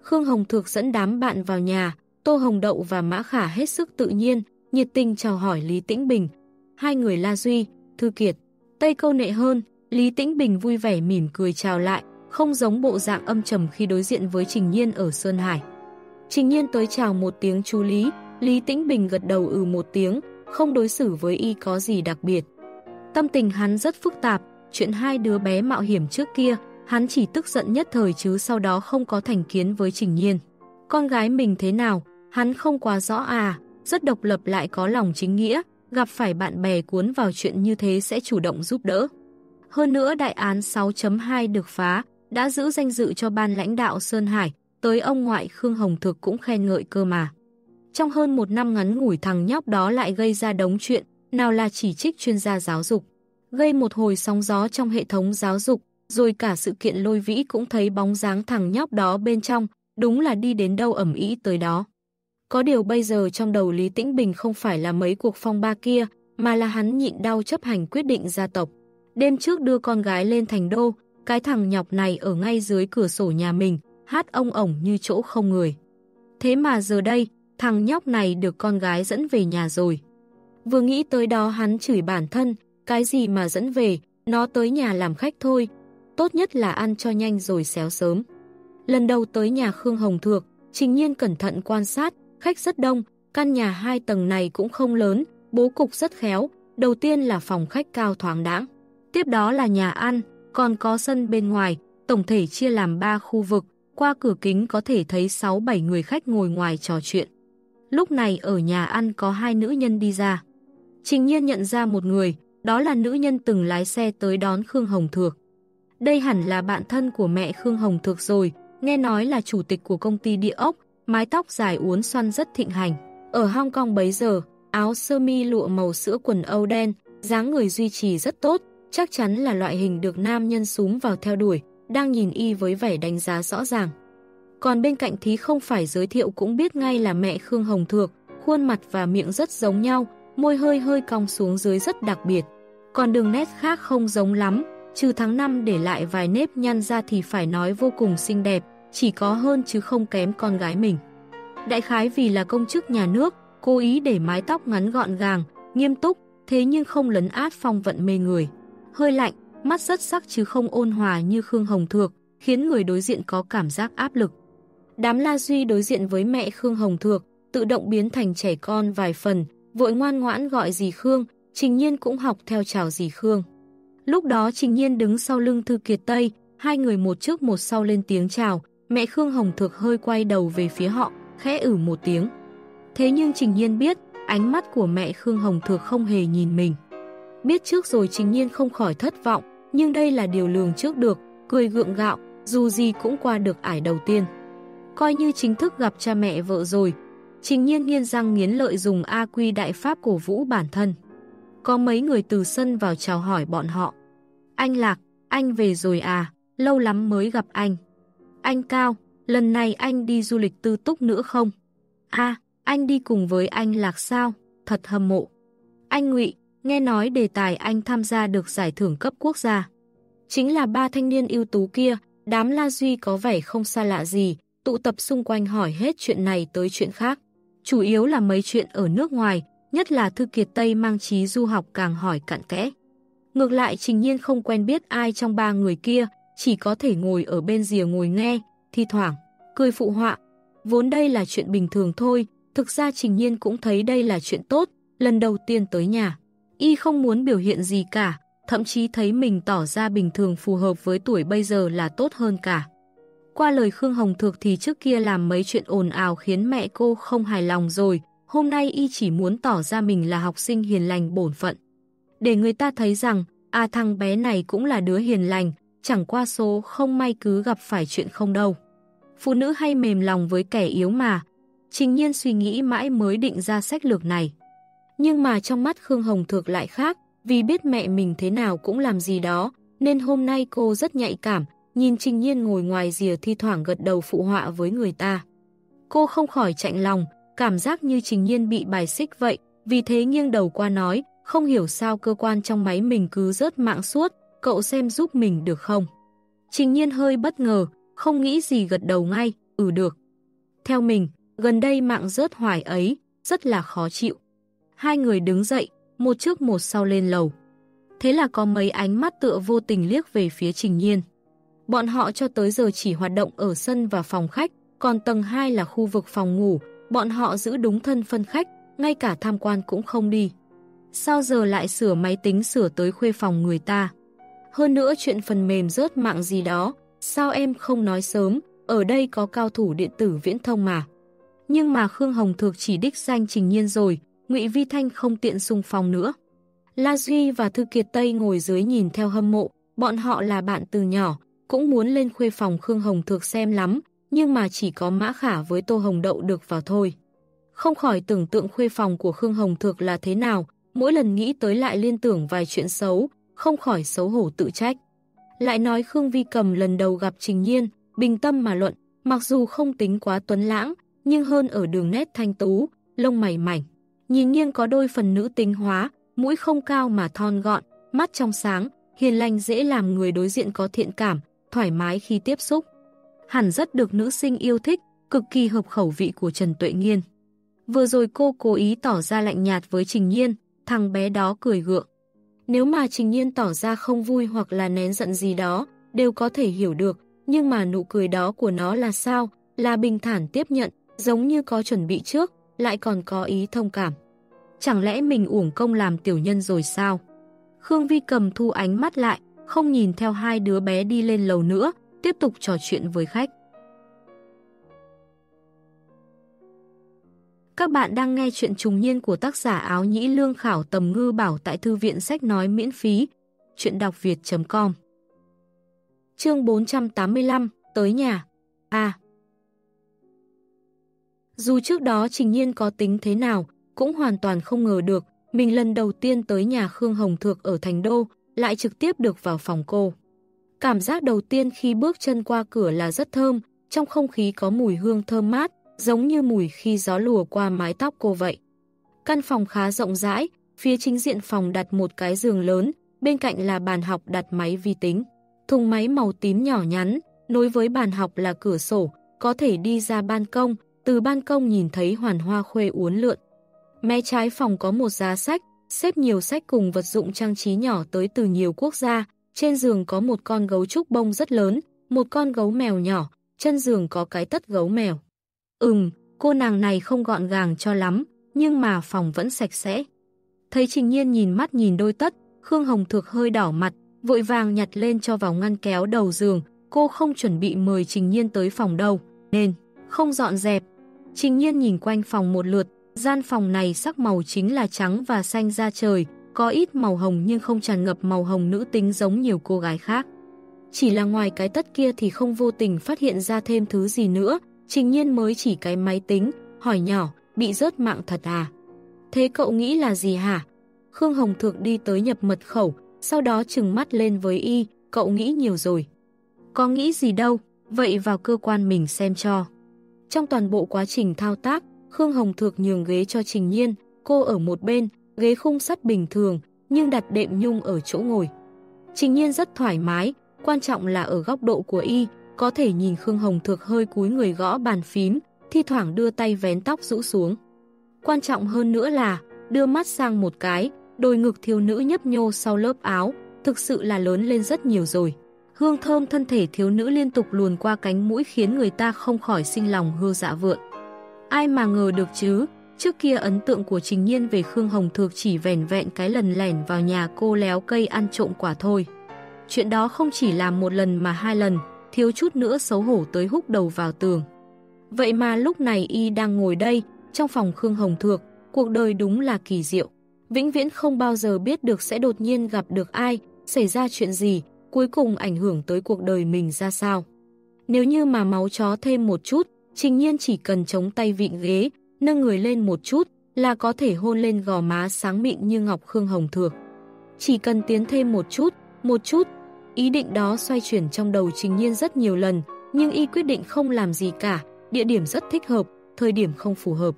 Khương Hồng Thược dẫn đám bạn vào nhà, Tô Hồng Đậu và Mã Khả hết sức tự nhiên, nhiệt tình chào hỏi Lý Tĩnh Bình. Hai người La Duy, Thư Kiệt, Tây câu nệ hơn, Lý Tĩnh Bình vui vẻ mỉm cười chào lại, không giống bộ dạng âm trầm khi đối diện với Trình Nhiên ở Sơn Hải. Trình Nhiên tới chào một tiếng chú Lý, Lý Tĩnh Bình gật đầu ừ một tiếng, không đối xử với y có gì đặc biệt. Tâm tình hắn rất phức tạp, chuyện hai đứa bé mạo hiểm trước kia, hắn chỉ tức giận nhất thời chứ sau đó không có thành kiến với Trình Nhiên. Con gái mình thế nào, hắn không quá rõ à, rất độc lập lại có lòng chính nghĩa, gặp phải bạn bè cuốn vào chuyện như thế sẽ chủ động giúp đỡ. Hơn nữa đại án 6.2 được phá, đã giữ danh dự cho ban lãnh đạo Sơn Hải, tới ông ngoại Khương Hồng Thực cũng khen ngợi cơ mà. Trong hơn một năm ngắn ngủi thằng nhóc đó lại gây ra đống chuyện, nào là chỉ trích chuyên gia giáo dục, gây một hồi sóng gió trong hệ thống giáo dục, rồi cả sự kiện lôi vĩ cũng thấy bóng dáng thằng nhóc đó bên trong, đúng là đi đến đâu ẩm ý tới đó. Có điều bây giờ trong đầu Lý Tĩnh Bình không phải là mấy cuộc phong ba kia, mà là hắn nhịn đau chấp hành quyết định gia tộc. Đêm trước đưa con gái lên thành đô, cái thằng nhọc này ở ngay dưới cửa sổ nhà mình, hát ông ổng như chỗ không người. Thế mà giờ đây, thằng nhóc này được con gái dẫn về nhà rồi. Vừa nghĩ tới đó hắn chửi bản thân, cái gì mà dẫn về, nó tới nhà làm khách thôi, tốt nhất là ăn cho nhanh rồi xéo sớm. Lần đầu tới nhà Khương Hồng Thược, Trình Nhiên cẩn thận quan sát, khách rất đông, căn nhà hai tầng này cũng không lớn, bố cục rất khéo, đầu tiên là phòng khách cao thoáng đãng, tiếp đó là nhà ăn, còn có sân bên ngoài, tổng thể chia làm 3 khu vực, qua cửa kính có thể thấy 6-7 người khách ngồi ngoài trò chuyện. Lúc này ở nhà ăn có hai nữ nhân đi ra. Trình nhiên nhận ra một người, đó là nữ nhân từng lái xe tới đón Khương Hồng Thược. Đây hẳn là bạn thân của mẹ Khương Hồng Thược rồi, nghe nói là chủ tịch của công ty địa ốc, mái tóc dài uốn xoăn rất thịnh hành. Ở Hong Kong bấy giờ, áo sơ mi lụa màu sữa quần Âu đen, dáng người duy trì rất tốt, chắc chắn là loại hình được nam nhân súng vào theo đuổi, đang nhìn y với vẻ đánh giá rõ ràng. Còn bên cạnh thí không phải giới thiệu cũng biết ngay là mẹ Khương Hồng Thược, khuôn mặt và miệng rất giống nhau, môi hơi hơi cong xuống dưới rất đặc biệt. Còn đường nét khác không giống lắm, trừ tháng 5 để lại vài nếp nhăn ra thì phải nói vô cùng xinh đẹp, chỉ có hơn chứ không kém con gái mình. Đại khái vì là công chức nhà nước, cố ý để mái tóc ngắn gọn gàng, nghiêm túc, thế nhưng không lấn át phong vận mê người hơi lạnh, mắt rất sắc chứ không ôn hòa như Khương Hồng Thược, khiến người đối diện có cảm giác áp lực. Đám La Duy đối diện với mẹ Khương Hồng Thược, tự động biến thành trẻ con vài phần, vội ngoan ngoãn gọi dì Khương, Trình Nhiên cũng học theo chào dì Khương. Lúc đó Trình Nhiên đứng sau lưng Thư Kiệt Tây, hai người một trước một sau lên tiếng chào, mẹ Khương Hồng Thược hơi quay đầu về phía họ, khẽ ử một tiếng. Thế nhưng Trình Nhiên biết, ánh mắt của mẹ Khương Hồng Thược không hề nhìn mình. Biết trước rồi Trình Nhiên không khỏi thất vọng, nhưng đây là điều lường trước được, cười gượng gạo, dù gì cũng qua được ải đầu tiên. Coi như chính thức gặp cha mẹ vợ rồi, Trình Nhiên nghiên răng nghiến lợi dùng A quy đại pháp cổ vũ bản thân. Có mấy người từ sân vào chào hỏi bọn họ. Anh Lạc, anh về rồi à, lâu lắm mới gặp anh. Anh Cao, lần này anh đi du lịch tư túc nữa không? À, anh đi cùng với anh Lạc sao? Thật hâm mộ. Anh Ngụy, nghe nói đề tài anh tham gia được giải thưởng cấp quốc gia. Chính là ba thanh niên ưu tú kia, đám La Duy có vẻ không xa lạ gì, tụ tập xung quanh hỏi hết chuyện này tới chuyện khác. Chủ yếu là mấy chuyện ở nước ngoài, nhất là Thư Kiệt Tây mang trí du học càng hỏi cặn kẽ. Ngược lại Trình Nhiên không quen biết ai trong ba người kia, chỉ có thể ngồi ở bên rìa ngồi nghe, thi thoảng, cười phụ họa. Vốn đây là chuyện bình thường thôi, thực ra Trình Nhiên cũng thấy đây là chuyện tốt, lần đầu tiên tới nhà. Y không muốn biểu hiện gì cả, thậm chí thấy mình tỏ ra bình thường phù hợp với tuổi bây giờ là tốt hơn cả. Qua lời Khương Hồng Thược thì trước kia làm mấy chuyện ồn ào khiến mẹ cô không hài lòng rồi, hôm nay y chỉ muốn tỏ ra mình là học sinh hiền lành bổn phận. Để người ta thấy rằng, à thằng bé này cũng là đứa hiền lành, chẳng qua số không may cứ gặp phải chuyện không đâu. Phụ nữ hay mềm lòng với kẻ yếu mà. Trình nhiên suy nghĩ mãi mới định ra sách lược này. Nhưng mà trong mắt Khương Hồng Thược lại khác, vì biết mẹ mình thế nào cũng làm gì đó, nên hôm nay cô rất nhạy cảm, nhìn Trình Nhiên ngồi ngoài rìa thi thoảng gật đầu phụ họa với người ta. Cô không khỏi chạnh lòng, cảm giác như Trình Nhiên bị bài xích vậy, vì thế nghiêng đầu qua nói, không hiểu sao cơ quan trong máy mình cứ rớt mạng suốt, cậu xem giúp mình được không? Trình Nhiên hơi bất ngờ, không nghĩ gì gật đầu ngay, ừ được. Theo mình, gần đây mạng rớt hoài ấy, rất là khó chịu. Hai người đứng dậy, một trước một sau lên lầu. Thế là có mấy ánh mắt tựa vô tình liếc về phía Trình Nhiên. Bọn họ cho tới giờ chỉ hoạt động ở sân và phòng khách, còn tầng 2 là khu vực phòng ngủ, bọn họ giữ đúng thân phân khách, ngay cả tham quan cũng không đi. Sao giờ lại sửa máy tính sửa tới khuê phòng người ta? Hơn nữa chuyện phần mềm rớt mạng gì đó, sao em không nói sớm, ở đây có cao thủ điện tử viễn thông mà. Nhưng mà Khương Hồng Thược chỉ đích danh trình nhiên rồi, ngụy Vi Thanh không tiện xung phong nữa. La Duy và Thư Kiệt Tây ngồi dưới nhìn theo hâm mộ, bọn họ là bạn từ nhỏ, cũng muốn lên khuê phòng Khương Hồng Thược xem lắm, nhưng mà chỉ có Mã Khả với Tô Hồng Đậu được vào thôi. Không khỏi tưởng tượng khuê phòng của Khương Hồng Thược là thế nào, mỗi lần nghĩ tới lại liên tưởng vài chuyện xấu, không khỏi xấu hổ tự trách. Lại nói Khương Vi Cầm lần đầu gặp Trình Nhiên, bình tâm mà luận, mặc dù không tính quá tuấn lãng, nhưng hơn ở đường nét thanh tú, lông mày mảnh. Nhìn nghiêng có đôi phần nữ tính hóa, mũi không cao mà thon gọn, mắt trong sáng, hiền lành dễ làm người đối diện có thiện cảm, thoải mái khi tiếp xúc. Hẳn rất được nữ sinh yêu thích, cực kỳ hợp khẩu vị của Trần Tuệ Nghiên. Vừa rồi cô cố ý tỏ ra lạnh nhạt với Trình Nhiên, thằng bé đó cười gượng. Nếu mà Trình Nhiên tỏ ra không vui hoặc là nén giận gì đó, đều có thể hiểu được, nhưng mà nụ cười đó của nó là sao? Là bình thản tiếp nhận, giống như có chuẩn bị trước, lại còn có ý thông cảm. Chẳng lẽ mình uổng công làm tiểu nhân rồi sao? Khương Vi cầm thu ánh mắt lại, không nhìn theo hai đứa bé đi lên lầu nữa, tiếp tục trò chuyện với khách. Các bạn đang nghe chuyện trùng niên của tác giả áo nhĩ lương khảo tầm ngư bảo tại thư viện sách nói miễn phí, chuyện đọc việt.com Chương 485, tới nhà A à. Dù trước đó Trình Nhiên có tính thế nào, cũng hoàn toàn không ngờ được, mình lần đầu tiên tới nhà Khương Hồng Thược ở Thành Đô, lại trực tiếp được vào phòng cô. Cảm giác đầu tiên khi bước chân qua cửa là rất thơm, trong không khí có mùi hương thơm mát, giống như mùi khi gió lùa qua mái tóc cô vậy. Căn phòng khá rộng rãi, phía chính diện phòng đặt một cái giường lớn, bên cạnh là bàn học đặt máy vi tính. Thùng máy màu tím nhỏ nhắn, nối với bàn học là cửa sổ, có thể đi ra ban công, từ ban công nhìn thấy hoàn hoa khuê uốn lượn. Mé trái phòng có một giá sách, xếp nhiều sách cùng vật dụng trang trí nhỏ tới từ nhiều quốc gia, trên giường có một con gấu trúc bông rất lớn, một con gấu mèo nhỏ, chân giường có cái tất gấu mèo. Ừm, cô nàng này không gọn gàng cho lắm, nhưng mà phòng vẫn sạch sẽ. Thấy Trình Nhiên nhìn mắt nhìn đôi tất, Khương Hồng Thược hơi đỏ mặt, vội vàng nhặt lên cho vào ngăn kéo đầu giường, cô không chuẩn bị mời Trình Nhiên tới phòng đâu, nên không dọn dẹp. Trình Nhiên nhìn quanh phòng một lượt, gian phòng này sắc màu chính là trắng và xanh da trời, có ít màu hồng nhưng không tràn ngập màu hồng nữ tính giống nhiều cô gái khác. Chỉ là ngoài cái tất kia thì không vô tình phát hiện ra thêm thứ gì nữa, Trình Nhiên mới chỉ cái máy tính, hỏi nhỏ, bị rớt mạng thật à? Thế cậu nghĩ là gì hả? Khương Hồng Thược đi tới nhập mật khẩu, sau đó trừng mắt lên với y, cậu nghĩ nhiều rồi. Có nghĩ gì đâu, vậy vào cơ quan mình xem cho. Trong toàn bộ quá trình thao tác, Khương Hồng Thược nhường ghế cho Trình Nhiên, cô ở một bên, ghế khung sắt bình thường, nhưng đặt đệm nhung ở chỗ ngồi. Trình Nhiên rất thoải mái, quan trọng là ở góc độ của y, có thể nhìn Khương Hồng Thược hơi cúi người gõ bàn phím, thi thoảng đưa tay vén tóc rũ xuống. Quan trọng hơn nữa là, đưa mắt sang một cái, đôi ngực thiếu nữ nhấp nhô sau lớp áo, thực sự là lớn lên rất nhiều rồi. Hương thơm thân thể thiếu nữ liên tục luồn qua cánh mũi khiến người ta không khỏi sinh lòng hư dạ vượn. Ai mà ngờ được chứ, trước kia ấn tượng của Trình Nhiên về Khương Hồng Thược chỉ vẻn vẹn cái lần lẻn vào nhà cô léo cây ăn trộm quả thôi. Chuyện đó không chỉ làm một lần mà hai lần, thiếu chút nữa xấu hổ tới húc đầu vào tường. Vậy mà lúc này y đang ngồi đây, trong phòng Khương Hồng Thược, cuộc đời đúng là kỳ diệu. Vĩnh viễn không bao giờ biết được sẽ đột nhiên gặp được ai, xảy ra chuyện gì, cuối cùng ảnh hưởng tới cuộc đời mình ra sao. Nếu như mà máu chó thêm một chút, trình nhiên chỉ cần chống tay vịn ghế, nâng người lên một chút là có thể hôn lên gò má sáng mịn như ngọc Khương Hồng Thược. Chỉ cần tiến thêm một chút, một chút, ý định đó xoay chuyển trong đầu trình nhiên rất nhiều lần, nhưng y quyết định không làm gì cả, địa điểm rất thích hợp, thời điểm không phù hợp.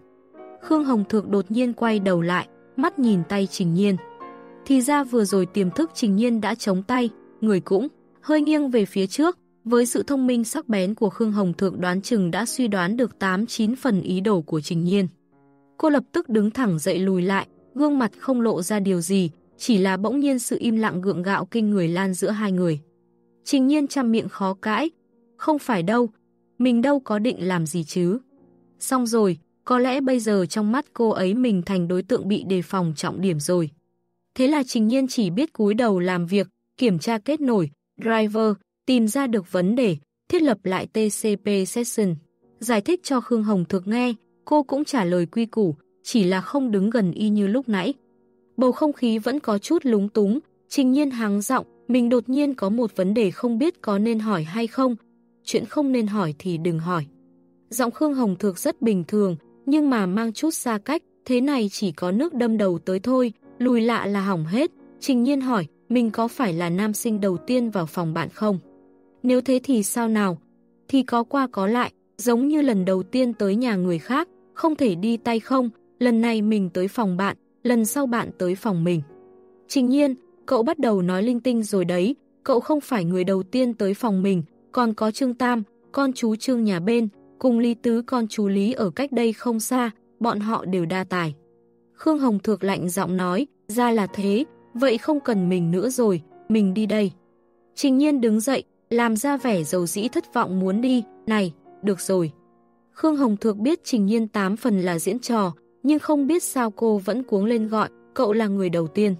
Khương Hồng Thược đột nhiên quay đầu lại, mắt nhìn tay Trình Nhiên. Thì ra vừa rồi tiềm thức Trình Nhiên đã chống tay, người cũng hơi nghiêng về phía trước, với sự thông minh sắc bén của Khương Hồng Thượng đoán chừng đã suy đoán được 8-9 phần ý đồ của Trình Nhiên. Cô lập tức đứng thẳng dậy lùi lại, gương mặt không lộ ra điều gì, chỉ là bỗng nhiên sự im lặng gượng gạo kinh người lan giữa hai người. Trình Nhiên chăm miệng khó cãi, không phải đâu, mình đâu có định làm gì chứ. Xong rồi, có lẽ bây giờ trong mắt cô ấy mình thành đối tượng bị đề phòng trọng điểm rồi. Thế là Trình Nhiên chỉ biết cúi đầu làm việc, kiểm tra kết nối, driver, tìm ra được vấn đề, thiết lập lại TCP session. Giải thích cho Khương Hồng thực nghe, cô cũng trả lời quy củ, chỉ là không đứng gần y như lúc nãy. Bầu không khí vẫn có chút lúng túng, Trình Nhiên hắng giọng, mình đột nhiên có một vấn đề không biết có nên hỏi hay không. Chuyện không nên hỏi thì đừng hỏi. Giọng Khương Hồng thực rất bình thường, nhưng mà mang chút xa cách, thế này chỉ có nước đâm đầu tới thôi, lùi lạ là hỏng hết. Trình nhiên hỏi, mình có phải là nam sinh đầu tiên vào phòng bạn không? Nếu thế thì sao nào? Thì có qua có lại, giống như lần đầu tiên tới nhà người khác, không thể đi tay không, lần này mình tới phòng bạn, lần sau bạn tới phòng mình. Trình nhiên, cậu bắt đầu nói linh tinh rồi đấy, cậu không phải người đầu tiên tới phòng mình, còn có Trương Tam, con chú Trương nhà bên, cùng Lý Tứ con chú Lý ở cách đây không xa, bọn họ đều đa tài. Khương Hồng Thược lạnh giọng nói, ra là thế, vậy không cần mình nữa rồi, mình đi đây. Trình nhiên đứng dậy, làm ra vẻ dầu dĩ thất vọng muốn đi, này, được rồi. Khương Hồng Thược biết Trình Nhiên tám phần là diễn trò, nhưng không biết sao cô vẫn cuống lên gọi, cậu là người đầu tiên.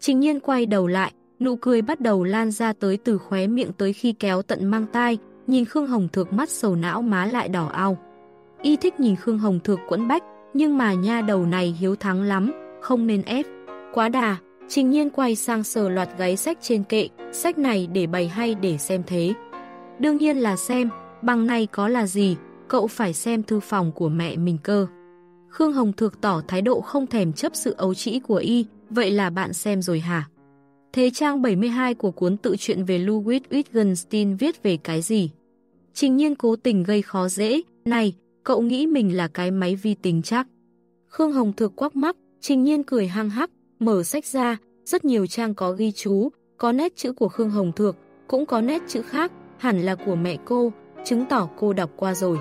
Trình Nhiên quay đầu lại, nụ cười bắt đầu lan ra tới từ khóe miệng tới khi kéo tận mang tai, nhìn Khương Hồng Thược mắt sầu não má lại đỏ ao. Y thích nhìn Khương Hồng Thược quẫn bách, nhưng mà nha đầu này hiếu thắng lắm, không nên ép. Quá đà, trình nhiên quay sang sờ loạt gáy sách trên kệ, sách này để bày hay để xem thế. Đương nhiên là xem, bằng này có là gì, cậu phải xem thư phòng của mẹ mình cơ. Khương Hồng Thược tỏ thái độ không thèm chấp sự ấu trĩ của y, vậy là bạn xem rồi hả? Thế trang 72 của cuốn tự truyện về Louis Wittgenstein viết về cái gì? Trình nhiên cố tình gây khó dễ, này, cậu nghĩ mình là cái máy vi tính chắc. Khương Hồng Thược quắc mắt, trình nhiên cười hăng hắc, mở sách ra, rất nhiều trang có ghi chú, có nét chữ của Khương Hồng Thược, cũng có nét chữ khác, hẳn là của mẹ cô, chứng tỏ cô đọc qua rồi.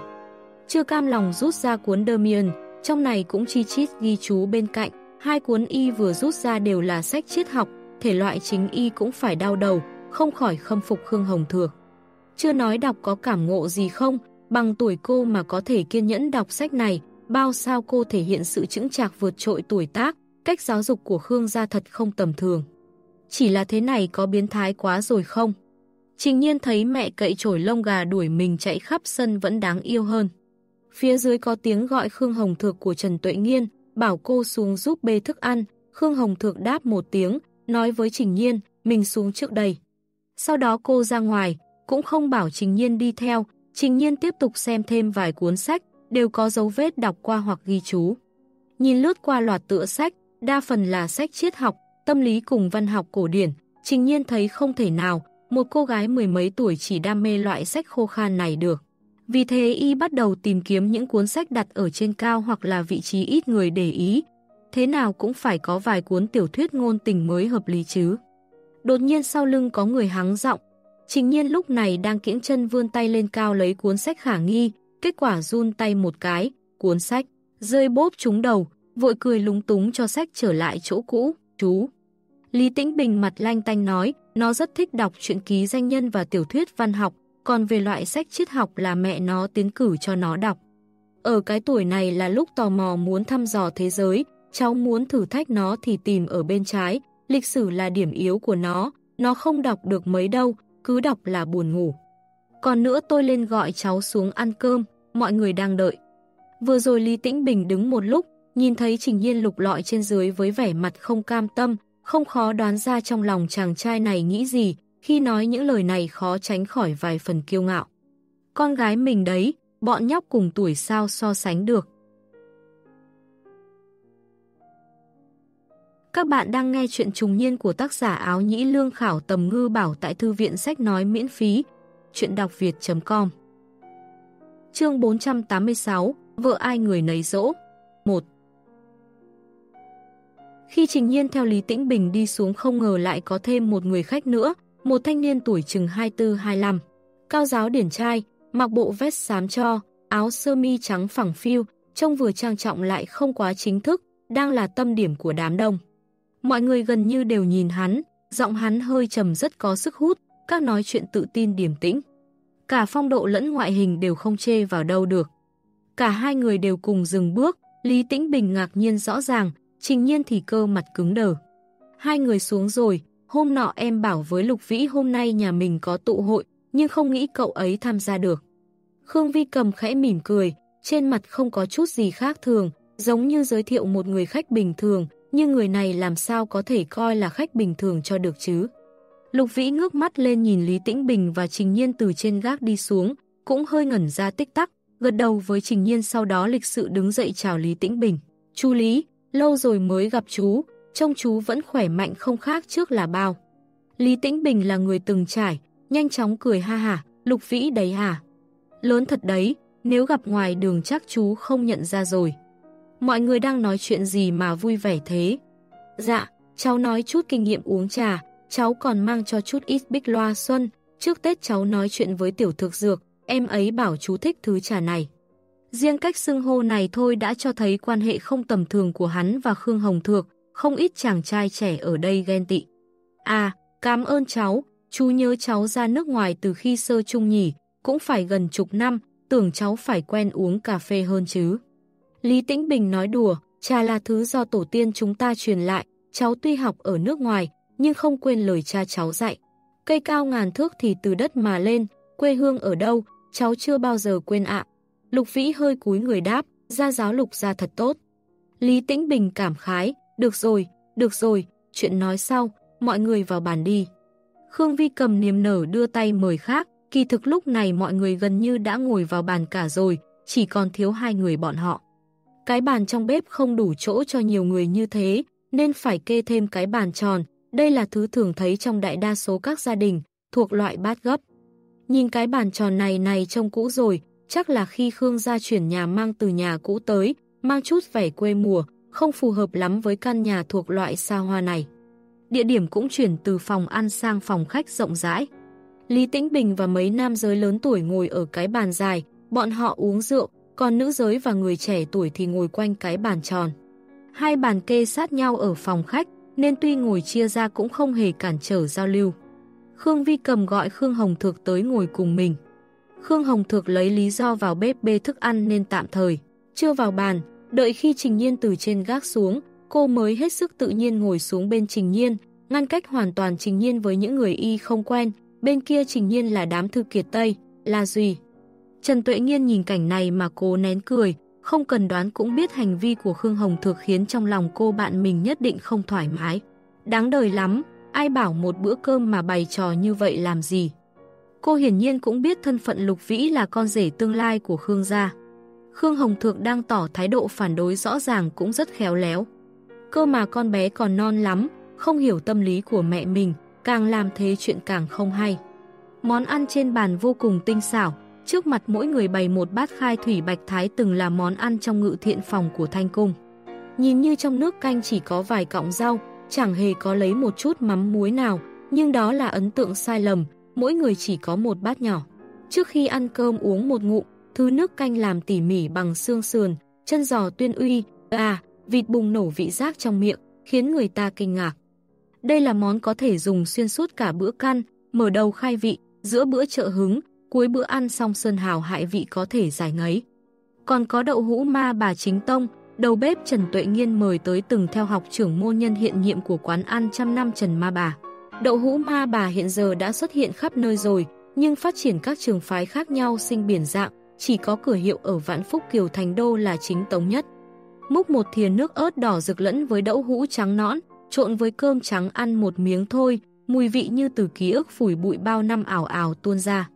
Chưa cam lòng rút ra cuốn Demian, trong này cũng chi chít ghi chú bên cạnh, hai cuốn y vừa rút ra đều là sách triết học, thể loại chính y cũng phải đau đầu, không khỏi khâm phục Khương Hồng Thược. Chưa nói đọc có cảm ngộ gì không, bằng tuổi cô mà có thể kiên nhẫn đọc sách này, bao sao cô thể hiện sự chững chạc vượt trội tuổi tác, cách giáo dục của Khương gia thật không tầm thường. Chỉ là thế này có biến thái quá rồi không? Trình nhiên thấy mẹ cậy trổi lông gà đuổi mình chạy khắp sân vẫn đáng yêu hơn. Phía dưới có tiếng gọi Khương Hồng Thược của Trần Tuệ Nghiên, bảo cô xuống giúp bê thức ăn. Khương Hồng Thược đáp một tiếng, nói với Trình Nhiên, mình xuống trước đây. Sau đó cô ra ngoài, cũng không bảo Trình Nhiên đi theo, Trình Nhiên tiếp tục xem thêm vài cuốn sách, đều có dấu vết đọc qua hoặc ghi chú. Nhìn lướt qua loạt tựa sách, đa phần là sách triết học, tâm lý cùng văn học cổ điển, Trình Nhiên thấy không thể nào, một cô gái mười mấy tuổi chỉ đam mê loại sách khô khan này được. Vì thế y bắt đầu tìm kiếm những cuốn sách đặt ở trên cao hoặc là vị trí ít người để ý. Thế nào cũng phải có vài cuốn tiểu thuyết ngôn tình mới hợp lý chứ. Đột nhiên sau lưng có người hắng giọng. Trình nhiên lúc này đang kiễng chân vươn tay lên cao lấy cuốn sách khả nghi, kết quả run tay một cái, cuốn sách, rơi bốp trúng đầu, vội cười lúng túng cho sách trở lại chỗ cũ, chú. Lý Tĩnh Bình mặt lanh tanh nói, nó rất thích đọc truyện ký danh nhân và tiểu thuyết văn học, còn về loại sách triết học là mẹ nó tiến cử cho nó đọc. Ở cái tuổi này là lúc tò mò muốn thăm dò thế giới, cháu muốn thử thách nó thì tìm ở bên trái, lịch sử là điểm yếu của nó, nó không đọc được mấy đâu, cứ đọc là buồn ngủ. Còn nữa tôi lên gọi cháu xuống ăn cơm, mọi người đang đợi. Vừa rồi Lý Tĩnh Bình đứng một lúc, nhìn thấy Trình Nhiên lục lọi trên dưới với vẻ mặt không cam tâm, không khó đoán ra trong lòng chàng trai này nghĩ gì, khi nói những lời này khó tránh khỏi vài phần kiêu ngạo. Con gái mình đấy, bọn nhóc cùng tuổi sao so sánh được. Các bạn đang nghe chuyện trùng niên của tác giả áo nhĩ lương khảo tầm ngư bảo tại thư viện sách nói miễn phí. Chuyện đọc việt.com Chương 486 Vợ ai người nấy dỗ khi Trình Nhiên theo Lý Tĩnh Bình đi xuống không ngờ lại có thêm một người khách nữa, một thanh niên tuổi chừng 24-25. Cao giáo điển trai, mặc bộ vest xám cho, áo sơ mi trắng phẳng phiu, trông vừa trang trọng lại không quá chính thức, đang là tâm điểm của đám đông. Mọi người gần như đều nhìn hắn, giọng hắn hơi trầm rất có sức hút, các nói chuyện tự tin điềm tĩnh. Cả phong độ lẫn ngoại hình đều không chê vào đâu được. Cả hai người đều cùng dừng bước, Lý Tĩnh Bình ngạc nhiên rõ ràng, Trình Nhiên thì cơ mặt cứng đờ. Hai người xuống rồi, hôm nọ em bảo với Lục Vĩ hôm nay nhà mình có tụ hội, nhưng không nghĩ cậu ấy tham gia được. Khương Vi cầm khẽ mỉm cười, trên mặt không có chút gì khác thường, giống như giới thiệu một người khách bình thường, nhưng người này làm sao có thể coi là khách bình thường cho được chứ. Lục Vĩ ngước mắt lên nhìn Lý Tĩnh Bình và Trình Nhiên từ trên gác đi xuống, cũng hơi ngẩn ra tích tắc, gật đầu với Trình Nhiên sau đó lịch sự đứng dậy chào Lý Tĩnh Bình. Chú Lý, lâu rồi mới gặp chú, trông chú vẫn khỏe mạnh không khác trước là bao. Lý Tĩnh Bình là người từng trải, nhanh chóng cười ha hả, Lục Vĩ đấy hả? Lớn thật đấy, nếu gặp ngoài đường chắc chú không nhận ra rồi. Mọi người đang nói chuyện gì mà vui vẻ thế? Dạ, cháu nói chút kinh nghiệm uống trà, cháu còn mang cho chút ít bích loa xuân. Trước Tết cháu nói chuyện với tiểu thực dược, em ấy bảo chú thích thứ trà này. Riêng cách xưng hô này thôi đã cho thấy quan hệ không tầm thường của hắn và Khương Hồng Thược, không ít chàng trai trẻ ở đây ghen tị. À, cảm ơn cháu, chú nhớ cháu ra nước ngoài từ khi sơ trung nhỉ, cũng phải gần chục năm, tưởng cháu phải quen uống cà phê hơn chứ. Lý Tĩnh Bình nói đùa, trà là thứ do tổ tiên chúng ta truyền lại, cháu tuy học ở nước ngoài, nhưng không quên lời cha cháu dạy. Cây cao ngàn thước thì từ đất mà lên, quê hương ở đâu, cháu chưa bao giờ quên ạ. Lục Vĩ hơi cúi người đáp, ra giáo lục ra thật tốt. Lý Tĩnh Bình cảm khái, được rồi, được rồi, chuyện nói sau, mọi người vào bàn đi. Khương Vi cầm niềm nở đưa tay mời khác, kỳ thực lúc này mọi người gần như đã ngồi vào bàn cả rồi, chỉ còn thiếu hai người bọn họ. Cái bàn trong bếp không đủ chỗ cho nhiều người như thế, nên phải kê thêm cái bàn tròn. Đây là thứ thường thấy trong đại đa số các gia đình, thuộc loại bát gấp. Nhìn cái bàn tròn này này trông cũ rồi, chắc là khi Khương gia chuyển nhà mang từ nhà cũ tới, mang chút vẻ quê mùa, không phù hợp lắm với căn nhà thuộc loại xa hoa này. Địa điểm cũng chuyển từ phòng ăn sang phòng khách rộng rãi. Lý Tĩnh Bình và mấy nam giới lớn tuổi ngồi ở cái bàn dài, bọn họ uống rượu, còn nữ giới và người trẻ tuổi thì ngồi quanh cái bàn tròn. Hai bàn kê sát nhau ở phòng khách, nên tuy ngồi chia ra cũng không hề cản trở giao lưu. Khương Vi cầm gọi Khương Hồng Thược tới ngồi cùng mình. Khương Hồng Thược lấy lý do vào bếp bê thức ăn nên tạm thời, chưa vào bàn, đợi khi Trình Nhiên từ trên gác xuống, cô mới hết sức tự nhiên ngồi xuống bên Trình Nhiên, ngăn cách hoàn toàn Trình Nhiên với những người y không quen, bên kia Trình Nhiên là đám thư kiệt Tây, là Duy. Trần Tuệ Nghiên nhìn cảnh này mà cô nén cười, không cần đoán cũng biết hành vi của Khương Hồng Thược khiến trong lòng cô bạn mình nhất định không thoải mái. Đáng đời lắm, ai bảo một bữa cơm mà bày trò như vậy làm gì. Cô hiển nhiên cũng biết thân phận Lục Vĩ là con rể tương lai của Khương gia. Khương Hồng Thược đang tỏ thái độ phản đối rõ ràng cũng rất khéo léo. Cơ mà con bé còn non lắm, không hiểu tâm lý của mẹ mình, càng làm thế chuyện càng không hay. Món ăn trên bàn vô cùng tinh xảo, trước mặt mỗi người bày một bát khai thủy bạch thái từng là món ăn trong ngự thiện phòng của Thanh Cung. Nhìn như trong nước canh chỉ có vài cọng rau, chẳng hề có lấy một chút mắm muối nào, nhưng đó là ấn tượng sai lầm, mỗi người chỉ có một bát nhỏ. Trước khi ăn cơm uống một ngụm, thứ nước canh làm tỉ mỉ bằng xương sườn, chân giò tuyên uy, à, vịt bùng nổ vị giác trong miệng, khiến người ta kinh ngạc. Đây là món có thể dùng xuyên suốt cả bữa căn, mở đầu khai vị, giữa bữa trợ hứng, cuối bữa ăn xong sơn hào hại vị có thể giải ngấy. Còn có đậu hũ ma bà chính tông, đầu bếp Trần Tuệ Nghiên mời tới từng theo học trưởng môn nhân hiện nhiệm của quán ăn trăm năm Trần Ma Bà. Đậu hũ ma bà hiện giờ đã xuất hiện khắp nơi rồi, nhưng phát triển các trường phái khác nhau sinh biển dạng, chỉ có cửa hiệu ở Vạn Phúc Kiều Thành Đô là chính tống nhất. Múc một thìa nước ớt đỏ rực lẫn với đậu hũ trắng nõn, trộn với cơm trắng ăn một miếng thôi, mùi vị như từ ký ức phủi bụi bao năm ảo ảo tuôn ra.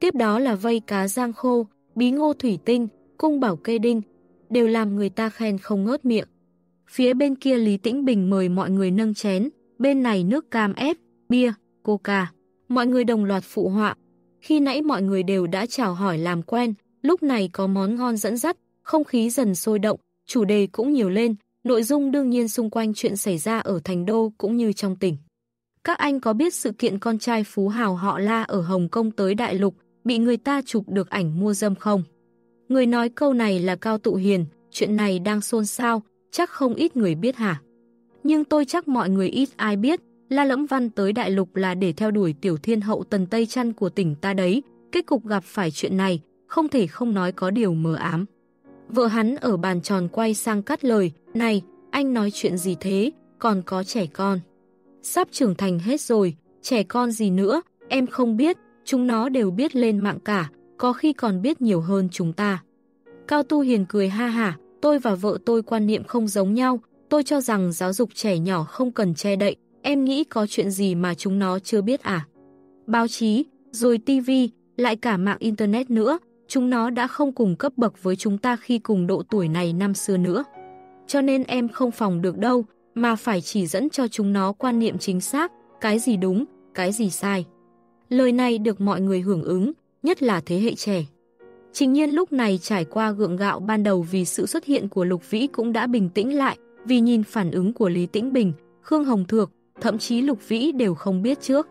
Tiếp đó là vây cá giang khô, bí ngô thủy tinh, cung bảo kê đinh, đều làm người ta khen không ngớt miệng. Phía bên kia Lý Tĩnh Bình mời mọi người nâng chén, bên này nước cam ép, bia, coca. Mọi người đồng loạt phụ họa. Khi nãy mọi người đều đã chào hỏi làm quen, lúc này có món ngon dẫn dắt, không khí dần sôi động, chủ đề cũng nhiều lên, nội dung đương nhiên xung quanh chuyện xảy ra ở thành đô cũng như trong tỉnh. Các anh có biết sự kiện con trai phú hào họ La ở Hồng Kông tới Đại Lục bị người ta chụp được ảnh mua dâm không? Người nói câu này là Cao Tụ Hiền, chuyện này đang xôn xao, chắc không ít người biết hả? Nhưng tôi chắc mọi người ít ai biết, La Lẫm Văn tới Đại Lục là để theo đuổi tiểu thiên hậu tần Tây Trăn của tỉnh ta đấy, kết cục gặp phải chuyện này, không thể không nói có điều mờ ám. Vợ hắn ở bàn tròn quay sang cắt lời, này, anh nói chuyện gì thế, còn có trẻ con. Sắp trưởng thành hết rồi, trẻ con gì nữa, em không biết, chúng nó đều biết lên mạng cả, có khi còn biết nhiều hơn chúng ta. Cao Tu Hiền cười ha hả, tôi và vợ tôi quan niệm không giống nhau, tôi cho rằng giáo dục trẻ nhỏ không cần che đậy, em nghĩ có chuyện gì mà chúng nó chưa biết à? Báo chí, rồi tivi, lại cả mạng Internet nữa, chúng nó đã không cùng cấp bậc với chúng ta khi cùng độ tuổi này năm xưa nữa. Cho nên em không phòng được đâu, mà phải chỉ dẫn cho chúng nó quan niệm chính xác, cái gì đúng, cái gì sai. Lời này được mọi người hưởng ứng, nhất là thế hệ trẻ. Trình nhiên lúc này trải qua gượng gạo ban đầu vì sự xuất hiện của Lục Vĩ cũng đã bình tĩnh lại, vì nhìn phản ứng của Lý Tĩnh Bình, Khương Hồng Thược, thậm chí Lục Vĩ đều không biết trước.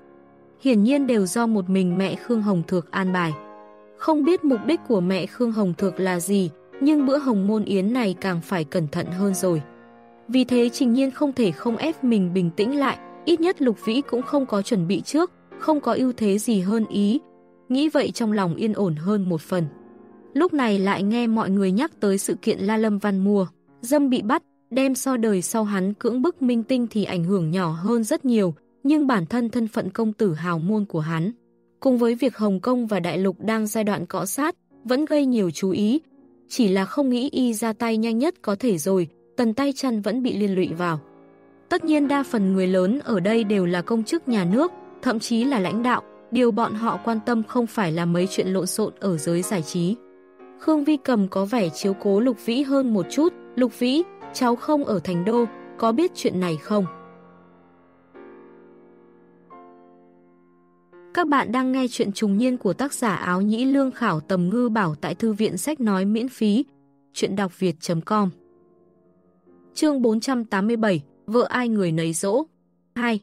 Hiển nhiên đều do một mình mẹ Khương Hồng Thược an bài. Không biết mục đích của mẹ Khương Hồng Thược là gì, nhưng bữa hồng môn yến này càng phải cẩn thận hơn rồi. Vì thế Trình Nhiên không thể không ép mình bình tĩnh lại, ít nhất Lục Vĩ cũng không có chuẩn bị trước, không có ưu thế gì hơn ý. Nghĩ vậy trong lòng yên ổn hơn một phần. Lúc này lại nghe mọi người nhắc tới sự kiện La Lâm Văn Mùa, dâm bị bắt, đem so đời sau hắn cưỡng bức minh tinh thì ảnh hưởng nhỏ hơn rất nhiều, nhưng bản thân thân phận công tử hào môn của hắn. Cùng với việc Hồng Kông và Đại Lục đang giai đoạn cọ sát, vẫn gây nhiều chú ý. Chỉ là không nghĩ y ra tay nhanh nhất có thể rồi, tần tay chăn vẫn bị liên lụy vào. Tất nhiên đa phần người lớn ở đây đều là công chức nhà nước, thậm chí là lãnh đạo, điều bọn họ quan tâm không phải là mấy chuyện lộn xộn ở giới giải trí. Khương Vi Cầm có vẻ chiếu cố Lục Vĩ hơn một chút, Lục Vĩ, cháu không ở thành đô, có biết chuyện này không? Các bạn đang nghe chuyện trùng niên của tác giả áo nhĩ lương khảo tầm ngư bảo tại thư viện sách nói miễn phí. Chuyện đọc việt.com Chương 487 Vợ ai người nấy dỗ 2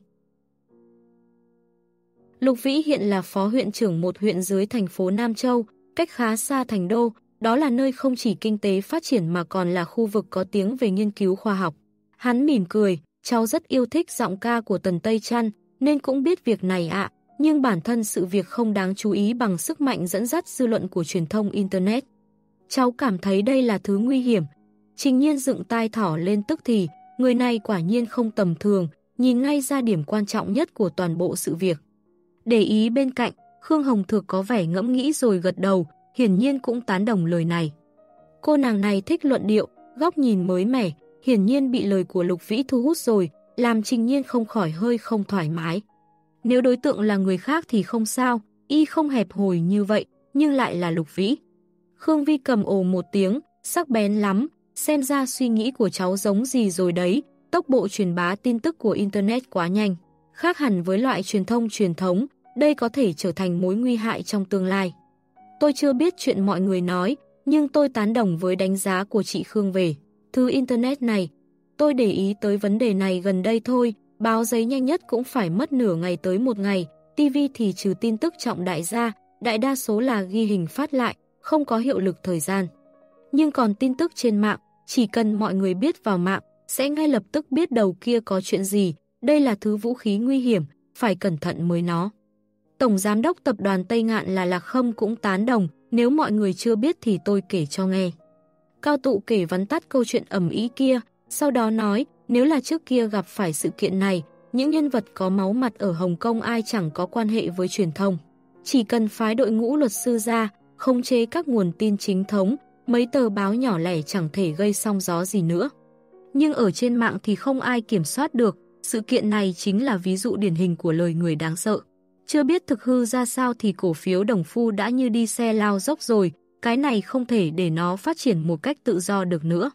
Lục Vĩ hiện là phó huyện trưởng một huyện dưới thành phố Nam Châu, cách khá xa thành đô, đó là nơi không chỉ kinh tế phát triển mà còn là khu vực có tiếng về nghiên cứu khoa học. Hắn mỉm cười, cháu rất yêu thích giọng ca của Tần Tây Trăn, nên cũng biết việc này ạ, nhưng bản thân sự việc không đáng chú ý bằng sức mạnh dẫn dắt dư luận của truyền thông Internet. Cháu cảm thấy đây là thứ nguy hiểm. Trình nhiên dựng tai thỏ lên tức thì, người này quả nhiên không tầm thường, nhìn ngay ra điểm quan trọng nhất của toàn bộ sự việc. Để ý bên cạnh, Khương Hồng Thược có vẻ ngẫm nghĩ rồi gật đầu, hiển nhiên cũng tán đồng lời này. Cô nàng này thích luận điệu, góc nhìn mới mẻ, hiển nhiên bị lời của Lục Vĩ thu hút rồi, làm Trình Nhiên không khỏi hơi không thoải mái. Nếu đối tượng là người khác thì không sao, y không hẹp hồi như vậy, nhưng lại là Lục Vĩ. Khương Vi cầm ồ một tiếng, sắc bén lắm, xem ra suy nghĩ của cháu giống gì rồi đấy, tốc độ truyền bá tin tức của Internet quá nhanh. Khác hẳn với loại truyền thông truyền thống, đây có thể trở thành mối nguy hại trong tương lai. Tôi chưa biết chuyện mọi người nói, nhưng tôi tán đồng với đánh giá của chị Khương về. Thứ Internet này, tôi để ý tới vấn đề này gần đây thôi, báo giấy nhanh nhất cũng phải mất nửa ngày tới một ngày, TV thì trừ tin tức trọng đại ra, đại đa số là ghi hình phát lại, không có hiệu lực thời gian. Nhưng còn tin tức trên mạng, chỉ cần mọi người biết vào mạng, sẽ ngay lập tức biết đầu kia có chuyện gì, đây là thứ vũ khí nguy hiểm, phải cẩn thận mới nó. Tổng Giám đốc Tập đoàn Tây Ngạn là Lạc Khâm cũng tán đồng, nếu mọi người chưa biết thì tôi kể cho nghe. Cao tụ kể vắn tắt câu chuyện ẩm ý kia, sau đó nói, nếu là trước kia gặp phải sự kiện này, những nhân vật có máu mặt ở Hồng Kông ai chẳng có quan hệ với truyền thông. Chỉ cần phái đội ngũ luật sư ra, không chế các nguồn tin chính thống, mấy tờ báo nhỏ lẻ chẳng thể gây song gió gì nữa. Nhưng ở trên mạng thì không ai kiểm soát được, sự kiện này chính là ví dụ điển hình của lời người đáng sợ. Chưa biết thực hư ra sao thì cổ phiếu đồng phu đã như đi xe lao dốc rồi, cái này không thể để nó phát triển một cách tự do được nữa.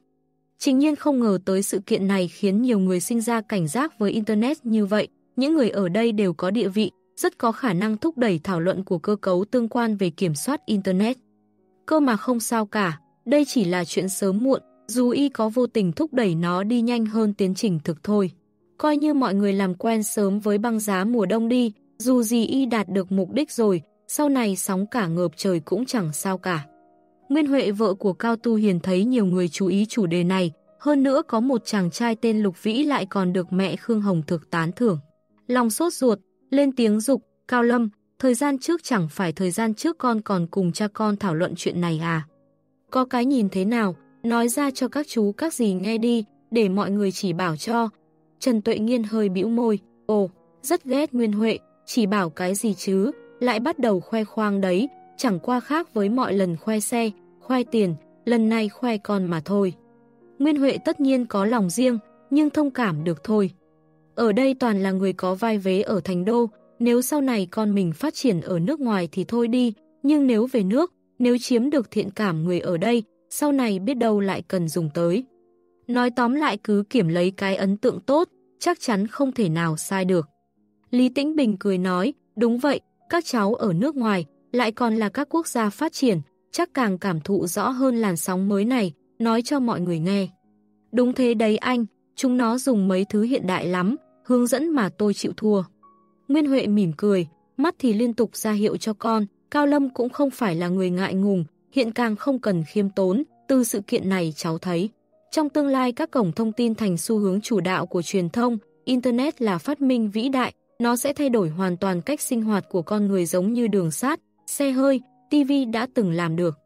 Trình nhiên không ngờ tới sự kiện này khiến nhiều người sinh ra cảnh giác với Internet như vậy. Những người ở đây đều có địa vị, rất có khả năng thúc đẩy thảo luận của cơ cấu tương quan về kiểm soát Internet. Cơ mà không sao cả, đây chỉ là chuyện sớm muộn, dù y có vô tình thúc đẩy nó đi nhanh hơn tiến trình thực thôi. Coi như mọi người làm quen sớm với băng giá mùa đông đi, dù gì y đạt được mục đích rồi, sau này sóng cả ngợp trời cũng chẳng sao cả. Nguyên Huệ vợ của Cao Tu Hiền thấy nhiều người chú ý chủ đề này, hơn nữa có một chàng trai tên Lục Vĩ lại còn được mẹ Khương Hồng thực tán thưởng. Lòng sốt ruột, lên tiếng dục, Cao Lâm, thời gian trước chẳng phải thời gian trước con còn cùng cha con thảo luận chuyện này à. Có cái nhìn thế nào, nói ra cho các chú các gì nghe đi, để mọi người chỉ bảo cho. Trần Tuệ Nghiên hơi bĩu môi, ồ, rất ghét Nguyên Huệ, chỉ bảo cái gì chứ, lại bắt đầu khoe khoang đấy, chẳng qua khác với mọi lần khoe xe, khoe tiền, lần này khoe con mà thôi. Nguyên Huệ tất nhiên có lòng riêng, nhưng thông cảm được thôi. Ở đây toàn là người có vai vế ở thành đô, nếu sau này con mình phát triển ở nước ngoài thì thôi đi, nhưng nếu về nước, nếu chiếm được thiện cảm người ở đây, sau này biết đâu lại cần dùng tới. Nói tóm lại cứ kiểm lấy cái ấn tượng tốt, chắc chắn không thể nào sai được. Lý Tĩnh Bình cười nói, đúng vậy, các cháu ở nước ngoài, lại còn là các quốc gia phát triển, chắc càng cảm thụ rõ hơn làn sóng mới này, nói cho mọi người nghe. Đúng thế đấy anh, chúng nó dùng mấy thứ hiện đại lắm, hướng dẫn mà tôi chịu thua. Nguyên Huệ mỉm cười, mắt thì liên tục ra hiệu cho con, Cao Lâm cũng không phải là người ngại ngùng, hiện càng không cần khiêm tốn, từ sự kiện này cháu thấy. Trong tương lai các cổng thông tin thành xu hướng chủ đạo của truyền thông, Internet là phát minh vĩ đại, nó sẽ thay đổi hoàn toàn cách sinh hoạt của con người giống như đường sát, xe hơi, TV đã từng làm được.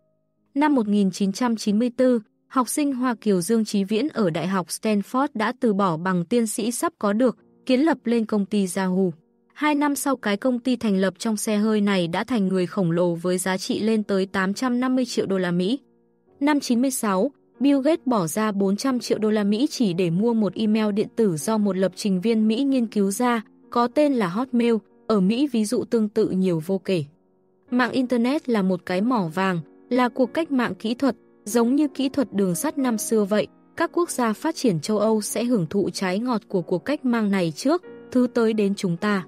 Năm 1994, học sinh Hoa Kiều Dương Trí Viễn ở Đại học Stanford đã từ bỏ bằng tiên sĩ sắp có được, kiến lập lên công ty Yahoo. Hai năm sau cái công ty thành lập trong xe hơi này đã thành người khổng lồ với giá trị lên tới 850 triệu đô la Mỹ. Năm 96, Bill Gates bỏ ra 400 triệu đô la Mỹ chỉ để mua một email điện tử do một lập trình viên Mỹ nghiên cứu ra, có tên là Hotmail, ở Mỹ ví dụ tương tự nhiều vô kể. Mạng Internet là một cái mỏ vàng, là cuộc cách mạng kỹ thuật, giống như kỹ thuật đường sắt năm xưa vậy. Các quốc gia phát triển châu Âu sẽ hưởng thụ trái ngọt của cuộc cách mạng này trước, thứ tới đến chúng ta.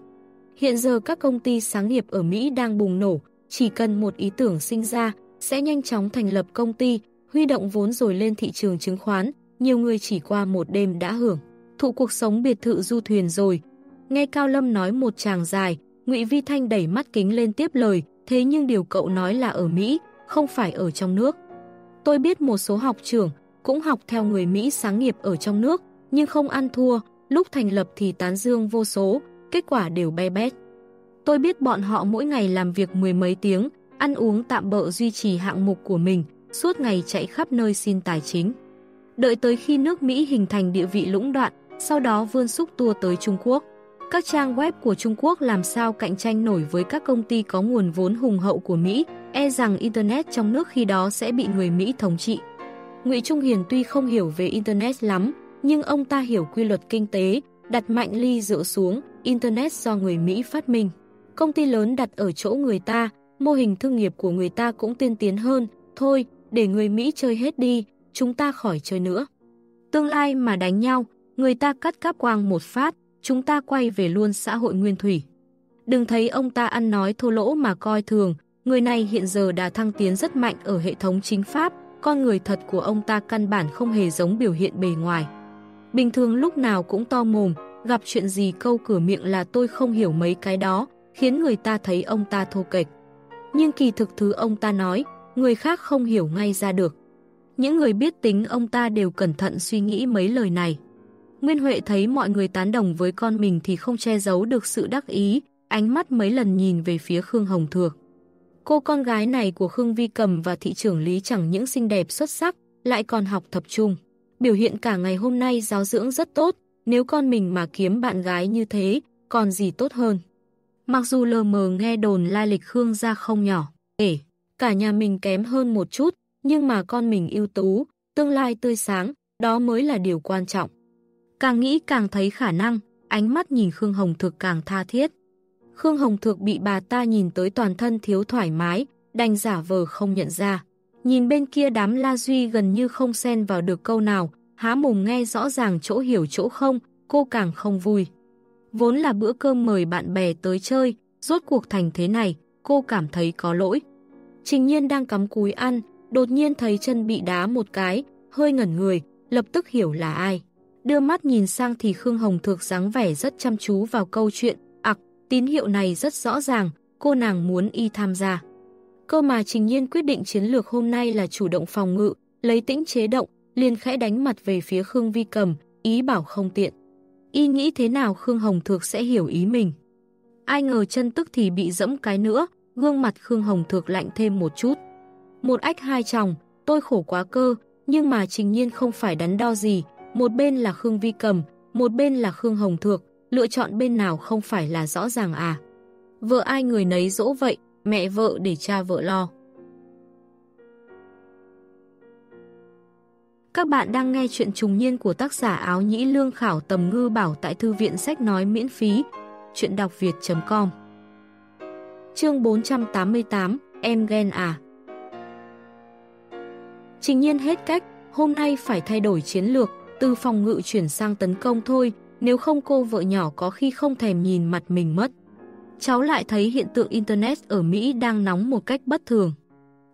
Hiện giờ các công ty sáng nghiệp ở Mỹ đang bùng nổ, chỉ cần một ý tưởng sinh ra, sẽ nhanh chóng thành lập công ty, huy động vốn rồi lên thị trường chứng khoán, nhiều người chỉ qua một đêm đã hưởng. Thụ cuộc sống biệt thự du thuyền rồi. Nghe Cao Lâm nói một chàng dài, ngụy Vi Thanh đẩy mắt kính lên tiếp lời, thế nhưng điều cậu nói là ở Mỹ, không phải ở trong nước. Tôi biết một số học trưởng cũng học theo người Mỹ sáng nghiệp ở trong nước, nhưng không ăn thua, lúc thành lập thì tán dương vô số, kết quả đều bé bét. Tôi biết bọn họ mỗi ngày làm việc mười mấy tiếng, ăn uống tạm bợ duy trì hạng mục của mình, suốt ngày chạy khắp nơi xin tài chính. Đợi tới khi nước Mỹ hình thành địa vị lũng đoạn, sau đó vươn xúc tua tới Trung Quốc. Các trang web của Trung Quốc làm sao cạnh tranh nổi với các công ty có nguồn vốn hùng hậu của Mỹ, e rằng Internet trong nước khi đó sẽ bị người Mỹ thống trị. Ngụy Trung Hiền tuy không hiểu về Internet lắm, nhưng ông ta hiểu quy luật kinh tế, đặt mạnh ly rượu xuống, Internet do người Mỹ phát minh. Công ty lớn đặt ở chỗ người ta, mô hình thương nghiệp của người ta cũng tiên tiến hơn, thôi, để người Mỹ chơi hết đi, chúng ta khỏi chơi nữa. Tương lai mà đánh nhau, người ta cắt cáp quang một phát, chúng ta quay về luôn xã hội nguyên thủy. Đừng thấy ông ta ăn nói thô lỗ mà coi thường, người này hiện giờ đã thăng tiến rất mạnh ở hệ thống chính pháp, con người thật của ông ta căn bản không hề giống biểu hiện bề ngoài. Bình thường lúc nào cũng to mồm, gặp chuyện gì câu cửa miệng là tôi không hiểu mấy cái đó, khiến người ta thấy ông ta thô kệch. Nhưng kỳ thực thứ ông ta nói, người khác không hiểu ngay ra được. Những người biết tính ông ta đều cẩn thận suy nghĩ mấy lời này. Nguyên Huệ thấy mọi người tán đồng với con mình thì không che giấu được sự đắc ý, ánh mắt mấy lần nhìn về phía Khương Hồng Thược. Cô con gái này của Khương Vi Cầm và thị trưởng Lý chẳng những xinh đẹp xuất sắc, lại còn học tập trung. Biểu hiện cả ngày hôm nay giáo dưỡng rất tốt, nếu con mình mà kiếm bạn gái như thế, còn gì tốt hơn. Mặc dù lờ mờ nghe đồn lai lịch Khương ra không nhỏ, ể cả nhà mình kém hơn một chút, nhưng mà con mình ưu tú, tương lai tươi sáng, đó mới là điều quan trọng. Càng nghĩ càng thấy khả năng, ánh mắt nhìn Khương Hồng Thực càng tha thiết. Khương Hồng Thực bị bà ta nhìn tới toàn thân thiếu thoải mái, đành giả vờ không nhận ra. Nhìn bên kia đám La Duy gần như không xen vào được câu nào, há mồm nghe rõ ràng chỗ hiểu chỗ không, cô càng không vui. Vốn là bữa cơm mời bạn bè tới chơi, rốt cuộc thành thế này, cô cảm thấy có lỗi. Trình nhiên đang cắm cúi ăn, đột nhiên thấy chân bị đá một cái, hơi ngẩn người, lập tức hiểu là ai. Đưa mắt nhìn sang thì Khương Hồng Thược dáng vẻ rất chăm chú vào câu chuyện, ặc, tín hiệu này rất rõ ràng, cô nàng muốn y tham gia. Cơ mà Trình Nhiên quyết định chiến lược hôm nay là chủ động phòng ngự, lấy tĩnh chế động, liền khẽ đánh mặt về phía Khương Vi Cầm, ý bảo không tiện. Y nghĩ thế nào Khương Hồng Thược sẽ hiểu ý mình. Ai ngờ chân tức thì bị dẫm cái nữa, gương mặt Khương Hồng Thược lạnh thêm một chút. Một ách hai chồng, tôi khổ quá cơ, nhưng mà trình nhiên không phải đắn đo gì, một bên là Khương Vi Cầm, một bên là Khương Hồng Thược, lựa chọn bên nào không phải là rõ ràng à. Vợ ai người nấy dỗ vậy, mẹ vợ để cha vợ lo. Các bạn đang nghe chuyện trùng niên của tác giả áo nhĩ lương khảo tầm ngư bảo tại thư viện sách nói miễn phí. Chuyện đọc việt.com Chương 488 Em ghen à Trình nhiên hết cách, hôm nay phải thay đổi chiến lược, từ phòng ngự chuyển sang tấn công thôi, nếu không cô vợ nhỏ có khi không thèm nhìn mặt mình mất. Cháu lại thấy hiện tượng Internet ở Mỹ đang nóng một cách bất thường.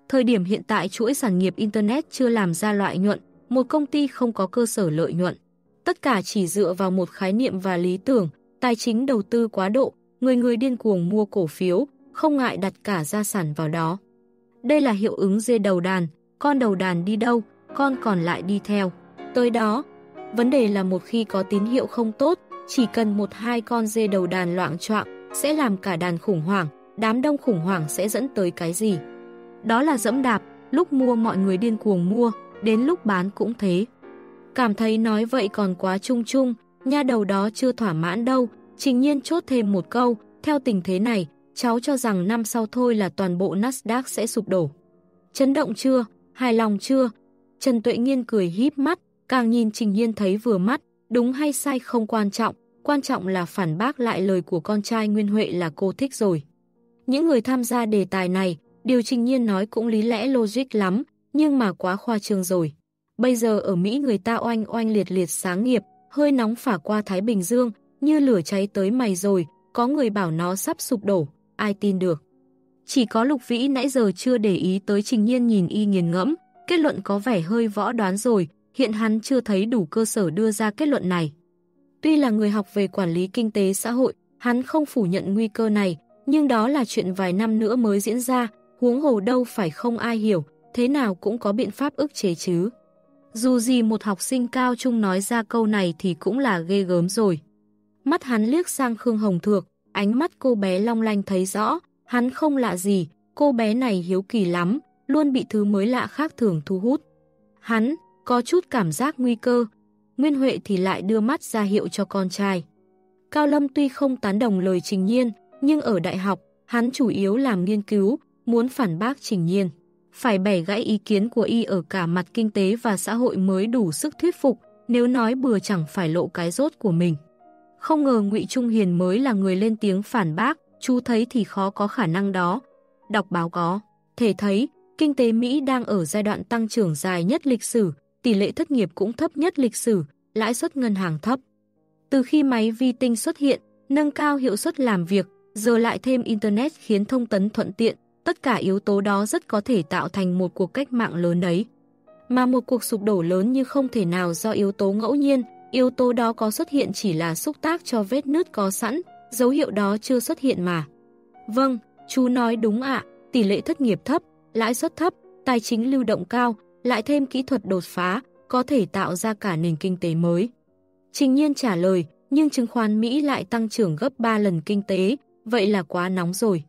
Thời điểm hiện tại chuỗi sản nghiệp Internet chưa làm ra loại nhuận, một công ty không có cơ sở lợi nhuận. Tất cả chỉ dựa vào một khái niệm và lý tưởng, tài chính đầu tư quá độ, người người điên cuồng mua cổ phiếu, không ngại đặt cả gia sản vào đó. Đây là hiệu ứng dê đầu đàn, con đầu đàn đi đâu, con còn lại đi theo. Tới đó, vấn đề là một khi có tín hiệu không tốt, chỉ cần một hai con dê đầu đàn loạn trọng sẽ làm cả đàn khủng hoảng, đám đông khủng hoảng sẽ dẫn tới cái gì? Đó là dẫm đạp, lúc mua mọi người điên cuồng mua, đến lúc bán cũng thế. Cảm thấy nói vậy còn quá chung chung, nha đầu đó chưa thỏa mãn đâu, trình nhiên chốt thêm một câu, theo tình thế này, cháu cho rằng năm sau thôi là toàn bộ Nasdaq sẽ sụp đổ. Chấn động chưa? Hài lòng chưa? Trần Tuệ Nghiên cười híp mắt, càng nhìn Trình Nhiên thấy vừa mắt, đúng hay sai không quan trọng, quan trọng là phản bác lại lời của con trai Nguyên Huệ là cô thích rồi. Những người tham gia đề tài này, điều Trình Nhiên nói cũng lý lẽ logic lắm, nhưng mà quá khoa trương rồi. Bây giờ ở Mỹ người ta oanh oanh liệt liệt sáng nghiệp, hơi nóng phả qua Thái Bình Dương, như lửa cháy tới mày rồi, có người bảo nó sắp sụp đổ, ai tin được. Chỉ có Lục Vĩ nãy giờ chưa để ý tới Trình Nhiên nhìn y nghiền ngẫm, kết luận có vẻ hơi võ đoán rồi, hiện hắn chưa thấy đủ cơ sở đưa ra kết luận này. Tuy là người học về quản lý kinh tế xã hội, hắn không phủ nhận nguy cơ này, nhưng đó là chuyện vài năm nữa mới diễn ra, huống hồ đâu phải không ai hiểu, thế nào cũng có biện pháp ức chế chứ. Dù gì một học sinh cao trung nói ra câu này thì cũng là ghê gớm rồi. Mắt hắn liếc sang Khương Hồng Thược, ánh mắt cô bé long lanh thấy rõ, hắn không lạ gì, cô bé này hiếu kỳ lắm, luôn bị thứ mới lạ khác thường thu hút. Hắn có chút cảm giác nguy cơ, Nguyên Huệ thì lại đưa mắt ra hiệu cho con trai. Cao Lâm tuy không tán đồng lời Trình Nhiên, nhưng ở đại học, hắn chủ yếu làm nghiên cứu, muốn phản bác Trình Nhiên. Phải bẻ gãy ý kiến của y ở cả mặt kinh tế và xã hội mới đủ sức thuyết phục, nếu nói bừa chẳng phải lộ cái rốt của mình. Không ngờ ngụy Trung Hiền mới là người lên tiếng phản bác, chú thấy thì khó có khả năng đó. Đọc báo có, thể thấy, kinh tế Mỹ đang ở giai đoạn tăng trưởng dài nhất lịch sử, tỷ lệ thất nghiệp cũng thấp nhất lịch sử, lãi suất ngân hàng thấp. Từ khi máy vi tinh xuất hiện, nâng cao hiệu suất làm việc, giờ lại thêm Internet khiến thông tấn thuận tiện, tất cả yếu tố đó rất có thể tạo thành một cuộc cách mạng lớn đấy. Mà một cuộc sụp đổ lớn như không thể nào do yếu tố ngẫu nhiên, yếu tố đó có xuất hiện chỉ là xúc tác cho vết nứt có sẵn, dấu hiệu đó chưa xuất hiện mà. Vâng, chú nói đúng ạ, tỷ lệ thất nghiệp thấp, lãi suất thấp, tài chính lưu động cao, lại thêm kỹ thuật đột phá, có thể tạo ra cả nền kinh tế mới. Trình nhiên trả lời, nhưng chứng khoán Mỹ lại tăng trưởng gấp 3 lần kinh tế, vậy là quá nóng rồi.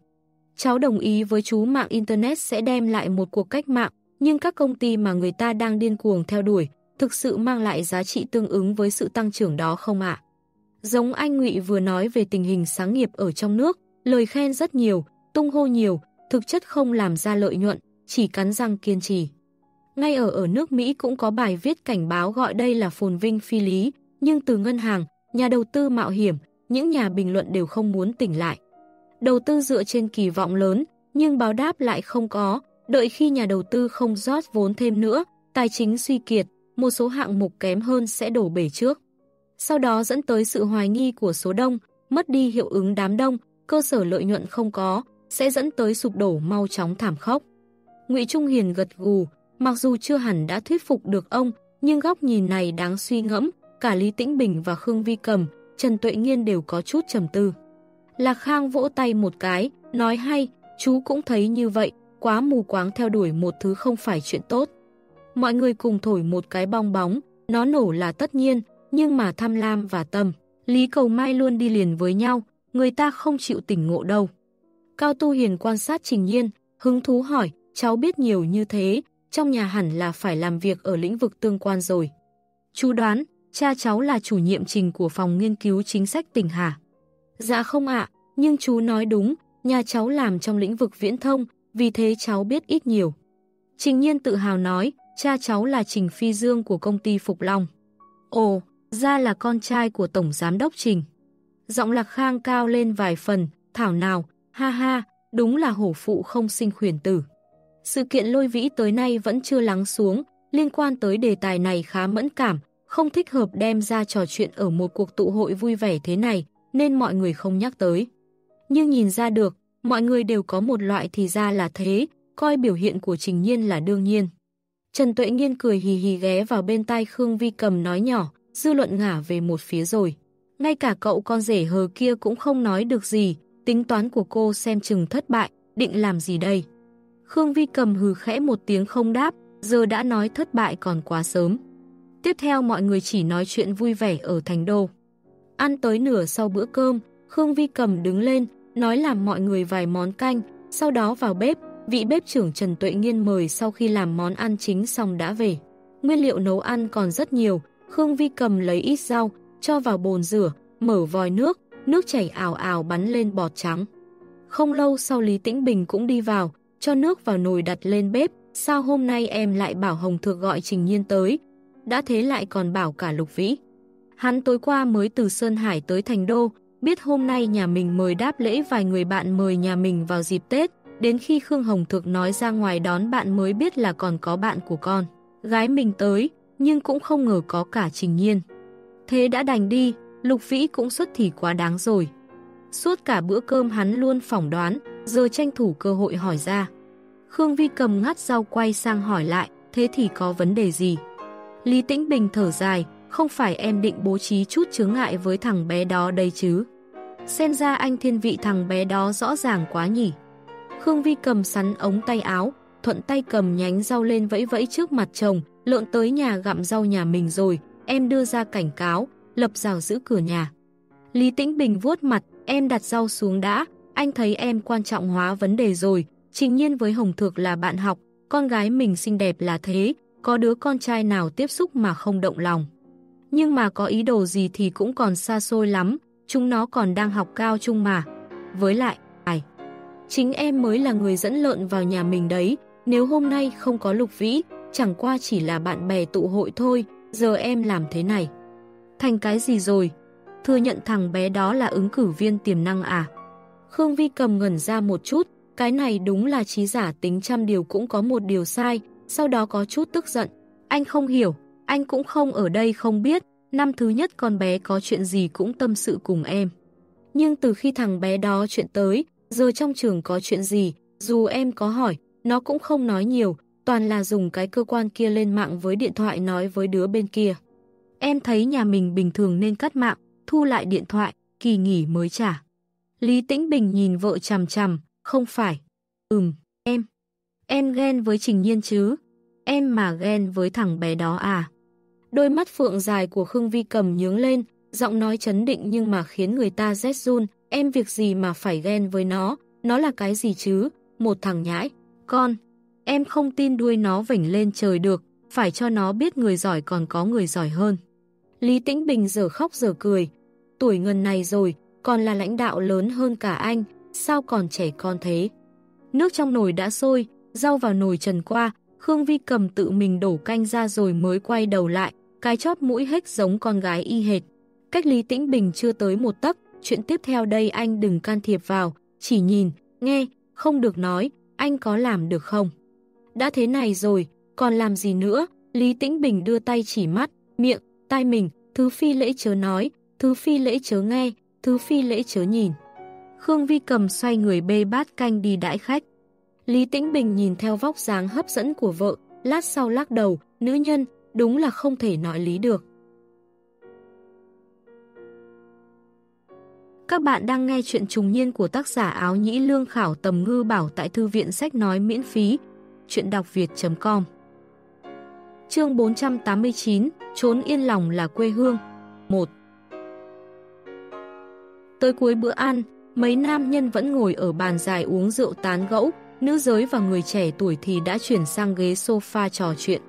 Cháu đồng ý với chú mạng Internet sẽ đem lại một cuộc cách mạng, nhưng các công ty mà người ta đang điên cuồng theo đuổi, thực sự mang lại giá trị tương ứng với sự tăng trưởng đó không ạ? Giống anh Ngụy vừa nói về tình hình sáng nghiệp ở trong nước, lời khen rất nhiều, tung hô nhiều, thực chất không làm ra lợi nhuận, chỉ cắn răng kiên trì. Ngay ở ở nước Mỹ cũng có bài viết cảnh báo gọi đây là phồn vinh phi lý, nhưng từ ngân hàng, nhà đầu tư mạo hiểm, những nhà bình luận đều không muốn tỉnh lại. Đầu tư dựa trên kỳ vọng lớn, nhưng báo đáp lại không có, đợi khi nhà đầu tư không rót vốn thêm nữa, tài chính suy kiệt, một số hạng mục kém hơn sẽ đổ bể trước. Sau đó dẫn tới sự hoài nghi của số đông, mất đi hiệu ứng đám đông, cơ sở lợi nhuận không có, sẽ dẫn tới sụp đổ mau chóng thảm khốc. Ngụy Trung Hiền gật gù, mặc dù chưa hẳn đã thuyết phục được ông, nhưng góc nhìn này đáng suy ngẫm, cả Lý Tĩnh Bình và Khương Vi Cầm, Trần Tuệ Nghiên đều có chút trầm tư. Lạc Khang vỗ tay một cái, nói hay, chú cũng thấy như vậy, quá mù quáng theo đuổi một thứ không phải chuyện tốt. Mọi người cùng thổi một cái bong bóng, nó nổ là tất nhiên, nhưng mà tham lam và tâm. Lý Cầu Mai luôn đi liền với nhau, người ta không chịu tỉnh ngộ đâu. Cao Tu Hiền quan sát Trình Nhiên, hứng thú hỏi, cháu biết nhiều như thế, trong nhà hẳn là phải làm việc ở lĩnh vực tương quan rồi. Chú đoán, cha cháu là chủ nhiệm trình của phòng nghiên cứu chính sách tỉnh Hà. Dạ không ạ, nhưng chú nói đúng, nhà cháu làm trong lĩnh vực viễn thông, vì thế cháu biết ít nhiều. Trình Nhiên tự hào nói, cha cháu là Trình Phi Dương của công ty Phục Long. Ồ, ra là con trai của Tổng Giám đốc Trình. Giọng lạc khang cao lên vài phần, thảo nào, ha ha, đúng là hổ phụ không sinh khuyển tử. Sự kiện lôi vĩ tới nay vẫn chưa lắng xuống, liên quan tới đề tài này khá mẫn cảm, không thích hợp đem ra trò chuyện ở một cuộc tụ hội vui vẻ thế này, nên mọi người không nhắc tới. Nhưng nhìn ra được, mọi người đều có một loại thì ra là thế, coi biểu hiện của Trình Nhiên là đương nhiên. Trần Tuệ Nghiên cười hì hì ghé vào bên tai Khương Vi Cầm nói nhỏ, dư luận ngả về một phía rồi. Ngay cả cậu con rể hờ kia cũng không nói được gì, tính toán của cô xem chừng thất bại, định làm gì đây? Khương Vi Cầm hừ khẽ một tiếng không đáp, giờ đã nói thất bại còn quá sớm. Tiếp theo mọi người chỉ nói chuyện vui vẻ ở thành đô. Ăn tới nửa sau bữa cơm, Khương Vi Cầm đứng lên, nói làm mọi người vài món canh, sau đó vào bếp, vị bếp trưởng Trần Tuệ Nghiên mời sau khi làm món ăn chính xong đã về. Nguyên liệu nấu ăn còn rất nhiều, Khương Vi Cầm lấy ít rau, cho vào bồn rửa, mở vòi nước, nước chảy ảo ảo bắn lên bọt trắng. Không lâu sau Lý Tĩnh Bình cũng đi vào, cho nước vào nồi đặt lên bếp, sao hôm nay em lại bảo Hồng Thược gọi Trình Nhiên tới, đã thế lại còn bảo cả Lục Vĩ. Hắn tối qua mới từ Sơn Hải tới Thành Đô, biết hôm nay nhà mình mời đáp lễ vài người bạn mời nhà mình vào dịp Tết, đến khi Khương Hồng Thược nói ra ngoài đón bạn mới biết là còn có bạn của con. Gái mình tới, nhưng cũng không ngờ có cả Trình Nhiên. Thế đã đành đi, Lục Vĩ cũng xuất thì quá đáng rồi. Suốt cả bữa cơm hắn luôn phỏng đoán, giờ tranh thủ cơ hội hỏi ra. Khương Vi cầm ngắt rau quay sang hỏi lại, thế thì có vấn đề gì? Lý Tĩnh Bình thở dài, không phải em định bố trí chút chướng ngại với thằng bé đó đây chứ. Xem ra anh thiên vị thằng bé đó rõ ràng quá nhỉ. Khương Vi cầm sắn ống tay áo, thuận tay cầm nhánh rau lên vẫy vẫy trước mặt chồng, lượn tới nhà gặm rau nhà mình rồi, em đưa ra cảnh cáo, lập rào giữ cửa nhà. Lý Tĩnh Bình vuốt mặt, em đặt rau xuống đã, anh thấy em quan trọng hóa vấn đề rồi, trình nhiên với Hồng Thược là bạn học, con gái mình xinh đẹp là thế, có đứa con trai nào tiếp xúc mà không động lòng. Nhưng mà có ý đồ gì thì cũng còn xa xôi lắm, chúng nó còn đang học cao trung mà. Với lại, ai? Chính em mới là người dẫn lợn vào nhà mình đấy, nếu hôm nay không có Lục Vĩ, chẳng qua chỉ là bạn bè tụ hội thôi, giờ em làm thế này. Thành cái gì rồi? Thừa nhận thằng bé đó là ứng cử viên tiềm năng à? Khương Vi cầm ngẩn ra một chút, cái này đúng là trí giả tính trăm điều cũng có một điều sai, sau đó có chút tức giận. Anh không hiểu, anh cũng không ở đây không biết, năm thứ nhất con bé có chuyện gì cũng tâm sự cùng em. Nhưng từ khi thằng bé đó chuyện tới, giờ trong trường có chuyện gì, dù em có hỏi, nó cũng không nói nhiều, toàn là dùng cái cơ quan kia lên mạng với điện thoại nói với đứa bên kia. Em thấy nhà mình bình thường nên cắt mạng, thu lại điện thoại, kỳ nghỉ mới trả. Lý Tĩnh Bình nhìn vợ chằm chằm, không phải. Ừm, em. Em ghen với Trình Nhiên chứ? Em mà ghen với thằng bé đó à? Đôi mắt phượng dài của Khương Vi cầm nhướng lên, giọng nói chấn định nhưng mà khiến người ta rét run. Em việc gì mà phải ghen với nó? Nó là cái gì chứ? Một thằng nhãi. Con, em không tin đuôi nó vỉnh lên trời được, phải cho nó biết người giỏi còn có người giỏi hơn. Lý Tĩnh Bình giờ khóc giờ cười. Tuổi ngần này rồi, còn là lãnh đạo lớn hơn cả anh, sao còn trẻ con thế? Nước trong nồi đã sôi, rau vào nồi trần qua, Khương Vi cầm tự mình đổ canh ra rồi mới quay đầu lại, cái chóp mũi hết giống con gái y hệt. Cách Lý Tĩnh Bình chưa tới một tấc, chuyện tiếp theo đây anh đừng can thiệp vào, chỉ nhìn, nghe, không được nói, anh có làm được không? Đã thế này rồi, còn làm gì nữa? Lý Tĩnh Bình đưa tay chỉ mắt, miệng, tai mình, thứ phi lễ chớ nói, thứ phi lễ chớ nghe, thứ phi lễ chớ nhìn. Khương Vi cầm xoay người bê bát canh đi đãi khách. Lý Tĩnh Bình nhìn theo vóc dáng hấp dẫn của vợ, lát sau lắc đầu, nữ nhân, đúng là không thể nói lý được. Các bạn đang nghe chuyện trùng niên của tác giả áo nhĩ lương khảo tầm ngư bảo tại thư viện sách nói miễn phí. Chuyện đọc việt.com Chương 489 Trốn yên lòng là quê hương 1 Tới cuối bữa ăn, mấy nam nhân vẫn ngồi ở bàn dài uống rượu tán gẫu, nữ giới và người trẻ tuổi thì đã chuyển sang ghế sofa trò chuyện.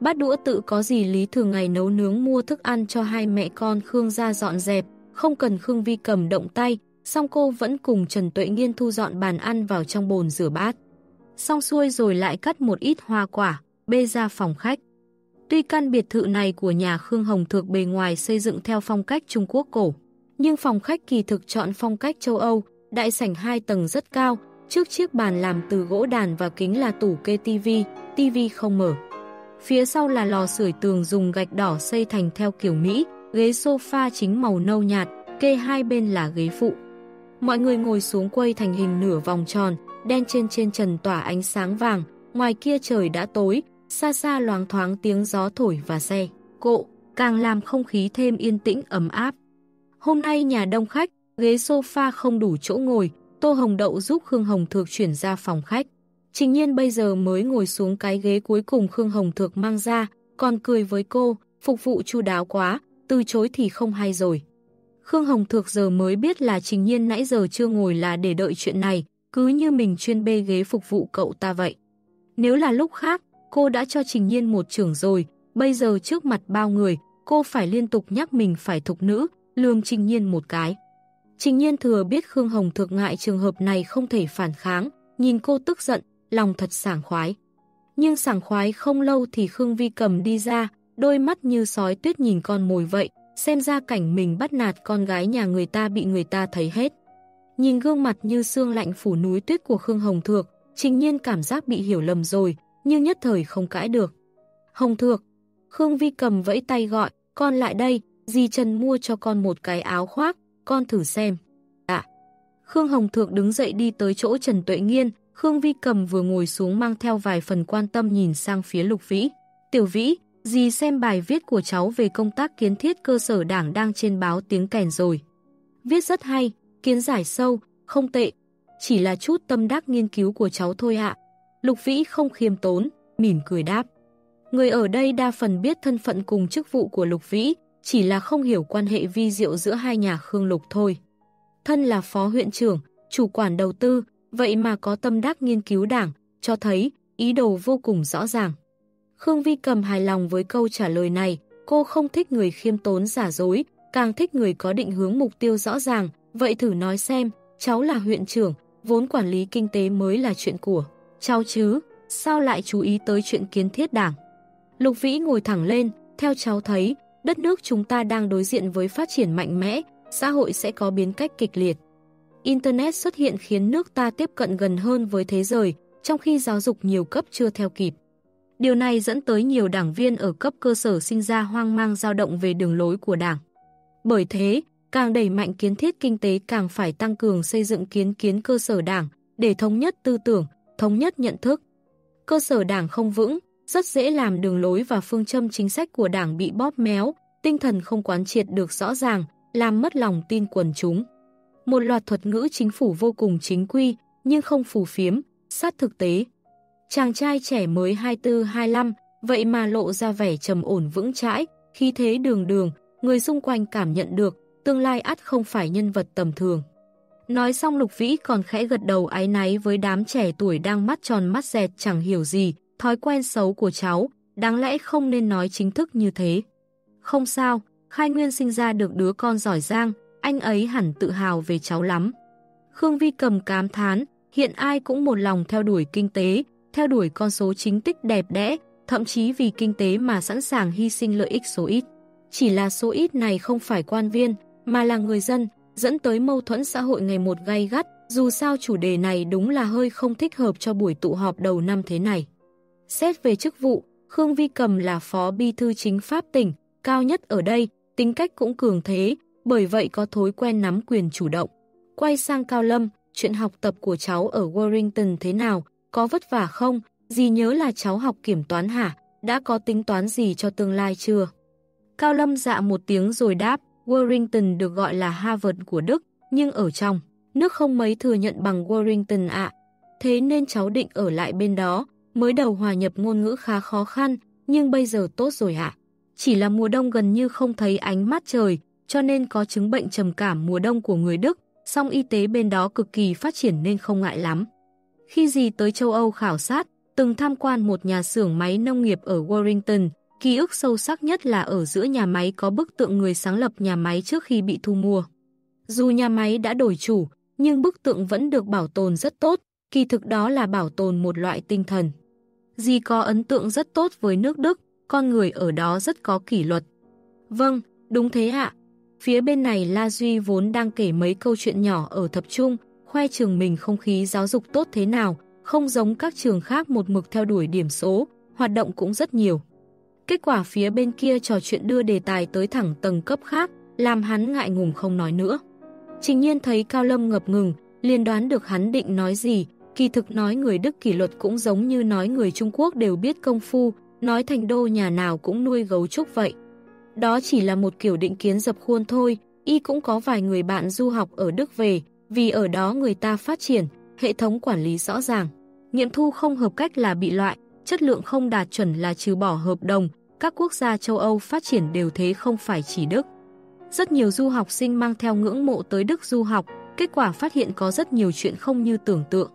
Bát đũa tự có gì lý thường ngày nấu nướng mua thức ăn cho hai mẹ con Khương ra dọn dẹp, không cần Khương Vi cầm động tay, song cô vẫn cùng Trần Tuệ Nghiên thu dọn bàn ăn vào trong bồn rửa bát. Xong xuôi rồi lại cắt một ít hoa quả, bê ra phòng khách. Tuy căn biệt thự này của nhà Khương Hồng Thược bề ngoài xây dựng theo phong cách Trung Quốc cổ, nhưng phòng khách kỳ thực chọn phong cách châu Âu, đại sảnh hai tầng rất cao, trước chiếc bàn làm từ gỗ đàn và kính là tủ kê tivi, tivi không mở. Phía sau là lò sưởi tường dùng gạch đỏ xây thành theo kiểu Mỹ, ghế sofa chính màu nâu nhạt, kê hai bên là ghế phụ. Mọi người ngồi xuống quay thành hình nửa vòng tròn, đen trên trên trần tỏa ánh sáng vàng, ngoài kia trời đã tối, xa xa loáng thoáng tiếng gió thổi và xe, cộ, càng làm không khí thêm yên tĩnh ấm áp. Hôm nay nhà đông khách, ghế sofa không đủ chỗ ngồi, Tô Hồng Đậu giúp Khương Hồng Thược chuyển ra phòng khách. Trình nhiên bây giờ mới ngồi xuống cái ghế cuối cùng Khương Hồng Thược mang ra, còn cười với cô, phục vụ chu đáo quá, từ chối thì không hay rồi. Khương Hồng Thược giờ mới biết là Trình Nhiên nãy giờ chưa ngồi là để đợi chuyện này, cứ như mình chuyên bê ghế phục vụ cậu ta vậy. Nếu là lúc khác, cô đã cho Trình Nhiên một trưởng rồi, bây giờ trước mặt bao người, cô phải liên tục nhắc mình phải thục nữ, lường Trình Nhiên một cái. Trình Nhiên thừa biết Khương Hồng thực ngại trường hợp này không thể phản kháng, nhìn cô tức giận, lòng thật sảng khoái. Nhưng sảng khoái không lâu thì Khương Vi cầm đi ra, đôi mắt như sói tuyết nhìn con mồi vậy, xem ra cảnh mình bắt nạt con gái nhà người ta bị người ta thấy hết. Nhìn gương mặt như xương lạnh phủ núi tuyết của Khương Hồng Thược, Trình Nhiên cảm giác bị hiểu lầm rồi, nhưng nhất thời không cãi được. Hồng Thược, Khương Vi cầm vẫy tay gọi, con lại đây, dì Trần mua cho con một cái áo khoác, con thử xem. À, Khương Hồng Thược đứng dậy đi tới chỗ Trần Tuệ Nghiên, Khương Vi cầm vừa ngồi xuống mang theo vài phần quan tâm nhìn sang phía Lục Vĩ. Tiểu Vĩ, dì xem bài viết của cháu về công tác kiến thiết cơ sở đảng đang trên báo tiếng kèn rồi. Viết rất hay, kiến giải sâu, không tệ, chỉ là chút tâm đắc nghiên cứu của cháu thôi ạ. Lục Vĩ không khiêm tốn, mỉm cười đáp. Người ở đây đa phần biết thân phận cùng chức vụ của Lục Vĩ, chỉ là không hiểu quan hệ vi diệu giữa hai nhà Khương Lục thôi. thân là phó huyện trưởng, chủ quản đầu tư, vậy mà có tâm đắc nghiên cứu đảng, cho thấy ý đồ vô cùng rõ ràng. Khương Vi cầm hài lòng với câu trả lời này, cô không thích người khiêm tốn giả dối, càng thích người có định hướng mục tiêu rõ ràng, vậy thử nói xem, cháu là huyện trưởng, vốn quản lý kinh tế mới là chuyện của cháu chứ, sao lại chú ý tới chuyện kiến thiết đảng. Lục Vĩ ngồi thẳng lên, theo cháu thấy, đất nước chúng ta đang đối diện với phát triển mạnh mẽ, xã hội sẽ có biến cách kịch liệt. Internet xuất hiện khiến nước ta tiếp cận gần hơn với thế giới, trong khi giáo dục nhiều cấp chưa theo kịp. Điều này dẫn tới nhiều đảng viên ở cấp cơ sở sinh ra hoang mang dao động về đường lối của đảng. Bởi thế, càng đẩy mạnh kiến thiết kinh tế càng phải tăng cường xây dựng kiến kiến cơ sở đảng để thống nhất tư tưởng, thống nhất nhận thức. Cơ sở đảng không vững, rất dễ làm đường lối và phương châm chính sách của đảng bị bóp méo, tinh thần không quán triệt được rõ ràng, làm mất lòng tin quần chúng. Một loạt thuật ngữ chính phủ vô cùng chính quy, nhưng không phù phiếm, sát thực tế. Chàng trai trẻ mới 24-25, vậy mà lộ ra vẻ trầm ổn vững chãi, khi thế đường đường, người xung quanh cảm nhận được, tương lai ắt không phải nhân vật tầm thường. Nói xong Lục Vĩ còn khẽ gật đầu ái náy với đám trẻ tuổi đang mắt tròn mắt dẹt chẳng hiểu gì, thói quen xấu của cháu, đáng lẽ không nên nói chính thức như thế. Không sao, Khai Nguyên sinh ra được đứa con giỏi giang, anh ấy hẳn tự hào về cháu lắm. Khương Vi cầm cám thán, hiện ai cũng một lòng theo đuổi kinh tế, theo đuổi con số chính tích đẹp đẽ, thậm chí vì kinh tế mà sẵn sàng hy sinh lợi ích số ít. Chỉ là số ít này không phải quan viên, mà là người dân, dẫn tới mâu thuẫn xã hội ngày một gay gắt, dù sao chủ đề này đúng là hơi không thích hợp cho buổi tụ họp đầu năm thế này. Xét về chức vụ, Khương Vi Cầm là phó bi thư chính pháp tỉnh, cao nhất ở đây, tính cách cũng cường thế, bởi vậy có thói quen nắm quyền chủ động. Quay sang Cao Lâm, chuyện học tập của cháu ở Warrington thế nào, có vất vả không? Dì nhớ là cháu học kiểm toán hả? Đã có tính toán gì cho tương lai chưa? Cao Lâm dạ một tiếng rồi đáp, Warrington được gọi là Harvard của Đức, nhưng ở trong, nước không mấy thừa nhận bằng Warrington ạ. Thế nên cháu định ở lại bên đó, mới đầu hòa nhập ngôn ngữ khá khó khăn, nhưng bây giờ tốt rồi ạ. Chỉ là mùa đông gần như không thấy ánh mắt trời, cho nên có chứng bệnh trầm cảm mùa đông của người Đức, song y tế bên đó cực kỳ phát triển nên không ngại lắm. Khi gì tới châu Âu khảo sát, từng tham quan một nhà xưởng máy nông nghiệp ở Warrington, ký ức sâu sắc nhất là ở giữa nhà máy có bức tượng người sáng lập nhà máy trước khi bị thu mua. Dù nhà máy đã đổi chủ, nhưng bức tượng vẫn được bảo tồn rất tốt, kỳ thực đó là bảo tồn một loại tinh thần. Dì có ấn tượng rất tốt với nước Đức, con người ở đó rất có kỷ luật. Vâng, đúng thế ạ. Phía bên này La Duy vốn đang kể mấy câu chuyện nhỏ ở thập trung, khoe trường mình không khí giáo dục tốt thế nào, không giống các trường khác một mực theo đuổi điểm số, hoạt động cũng rất nhiều. Kết quả phía bên kia trò chuyện đưa đề tài tới thẳng tầng cấp khác, làm hắn ngại ngùng không nói nữa. Trình nhiên thấy Cao Lâm ngập ngừng, liền đoán được hắn định nói gì, kỳ thực nói người Đức kỷ luật cũng giống như nói người Trung Quốc đều biết công phu, nói thành đô nhà nào cũng nuôi gấu trúc vậy. Đó chỉ là một kiểu định kiến dập khuôn thôi, y cũng có vài người bạn du học ở Đức về, vì ở đó người ta phát triển, hệ thống quản lý rõ ràng. Nghiệm thu không hợp cách là bị loại, chất lượng không đạt chuẩn là trừ bỏ hợp đồng, các quốc gia châu Âu phát triển đều thế không phải chỉ Đức. Rất nhiều du học sinh mang theo ngưỡng mộ tới Đức du học, kết quả phát hiện có rất nhiều chuyện không như tưởng tượng.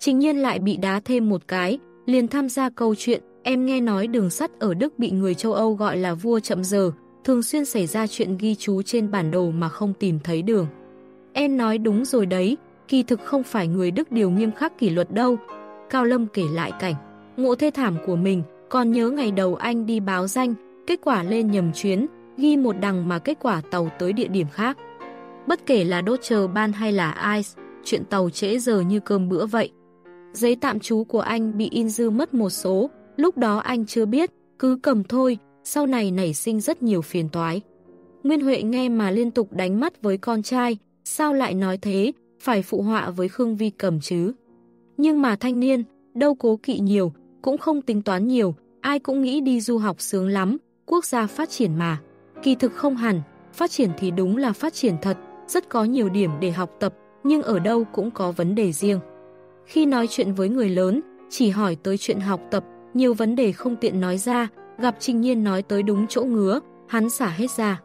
Trình nhiên lại bị đá thêm một cái, liền tham gia câu chuyện, em nghe nói đường sắt ở Đức bị người châu Âu gọi là vua chậm giờ, thường xuyên xảy ra chuyện ghi chú trên bản đồ mà không tìm thấy đường. Em nói đúng rồi đấy, kỳ thực không phải người Đức điều nghiêm khắc kỷ luật đâu. Cao Lâm kể lại cảnh, ngộ thê thảm của mình, còn nhớ ngày đầu anh đi báo danh, kết quả lên nhầm chuyến, ghi một đằng mà kết quả tàu tới địa điểm khác. Bất kể là đốt chờ ban hay là ICE, chuyện tàu trễ giờ như cơm bữa vậy. Giấy tạm trú của anh bị in dư mất một số, lúc đó anh chưa biết, cứ cầm thôi, sau này nảy sinh rất nhiều phiền toái. Nguyên Huệ nghe mà liên tục đánh mắt với con trai, sao lại nói thế, phải phụ họa với Khương Vi cầm chứ. Nhưng mà thanh niên, đâu cố kỵ nhiều, cũng không tính toán nhiều, ai cũng nghĩ đi du học sướng lắm, quốc gia phát triển mà. Kỳ thực không hẳn, phát triển thì đúng là phát triển thật, rất có nhiều điểm để học tập, nhưng ở đâu cũng có vấn đề riêng. Khi nói chuyện với người lớn, chỉ hỏi tới chuyện học tập, nhiều vấn đề không tiện nói ra, gặp Trình Nhiên nói tới đúng chỗ ngứa, hắn xả hết ra.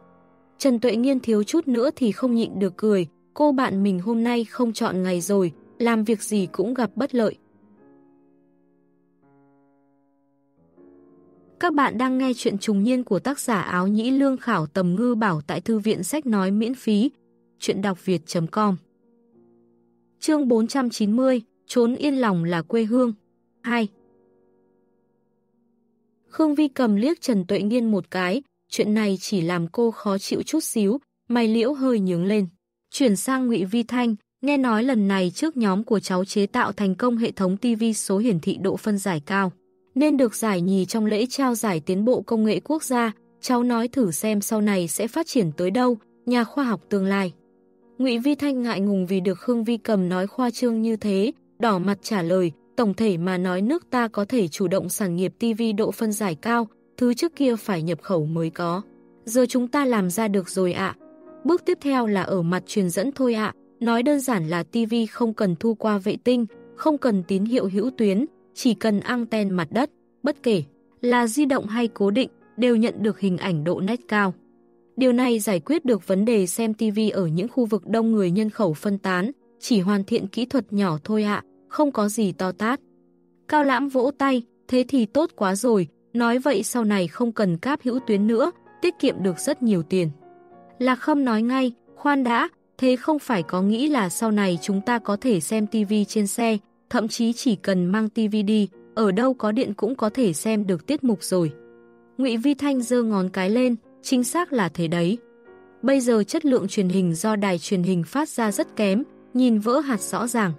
Trần Tuệ Nghiên thiếu chút nữa thì không nhịn được cười, cô bạn mình hôm nay không chọn ngày rồi, làm việc gì cũng gặp bất lợi. Các bạn đang nghe chuyện trùng niên của tác giả áo nhĩ lương khảo tầm ngư bảo tại thư viện sách nói miễn phí. Chuyện đọc việt.com Chương 490 Trốn yên lòng là quê hương 2 Khương Vi cầm liếc Trần Tuệ Nghiên một cái, chuyện này chỉ làm cô khó chịu chút xíu, mày liễu hơi nhướng lên. Chuyển sang Ngụy Vi Thanh, nghe nói lần này trước nhóm của cháu chế tạo thành công hệ thống TV số hiển thị độ phân giải cao, nên được giải nhì trong lễ trao giải tiến bộ công nghệ quốc gia, cháu nói thử xem sau này sẽ phát triển tới đâu, nhà khoa học tương lai. Ngụy Vi Thanh ngại ngùng vì được Khương Vi cầm nói khoa trương như thế, đỏ mặt trả lời, tổng thể mà nói nước ta có thể chủ động sản nghiệp TV độ phân giải cao, thứ trước kia phải nhập khẩu mới có. Giờ chúng ta làm ra được rồi ạ. Bước tiếp theo là ở mặt truyền dẫn thôi ạ. Nói đơn giản là TV không cần thu qua vệ tinh, không cần tín hiệu hữu tuyến, chỉ cần anten mặt đất, bất kể là di động hay cố định, đều nhận được hình ảnh độ nét cao. Điều này giải quyết được vấn đề xem TV ở những khu vực đông người nhân khẩu phân tán, chỉ hoàn thiện kỹ thuật nhỏ thôi ạ, không có gì to tát. Cao lãm vỗ tay, thế thì tốt quá rồi, nói vậy sau này không cần cáp hữu tuyến nữa, tiết kiệm được rất nhiều tiền. Lạc Khâm nói ngay, khoan đã, thế không phải có nghĩ là sau này chúng ta có thể xem tivi trên xe, thậm chí chỉ cần mang tivi đi, ở đâu có điện cũng có thể xem được tiết mục rồi. Ngụy Vi Thanh giơ ngón cái lên, chính xác là thế đấy. Bây giờ chất lượng truyền hình do đài truyền hình phát ra rất kém, nhìn vỡ hạt rõ ràng.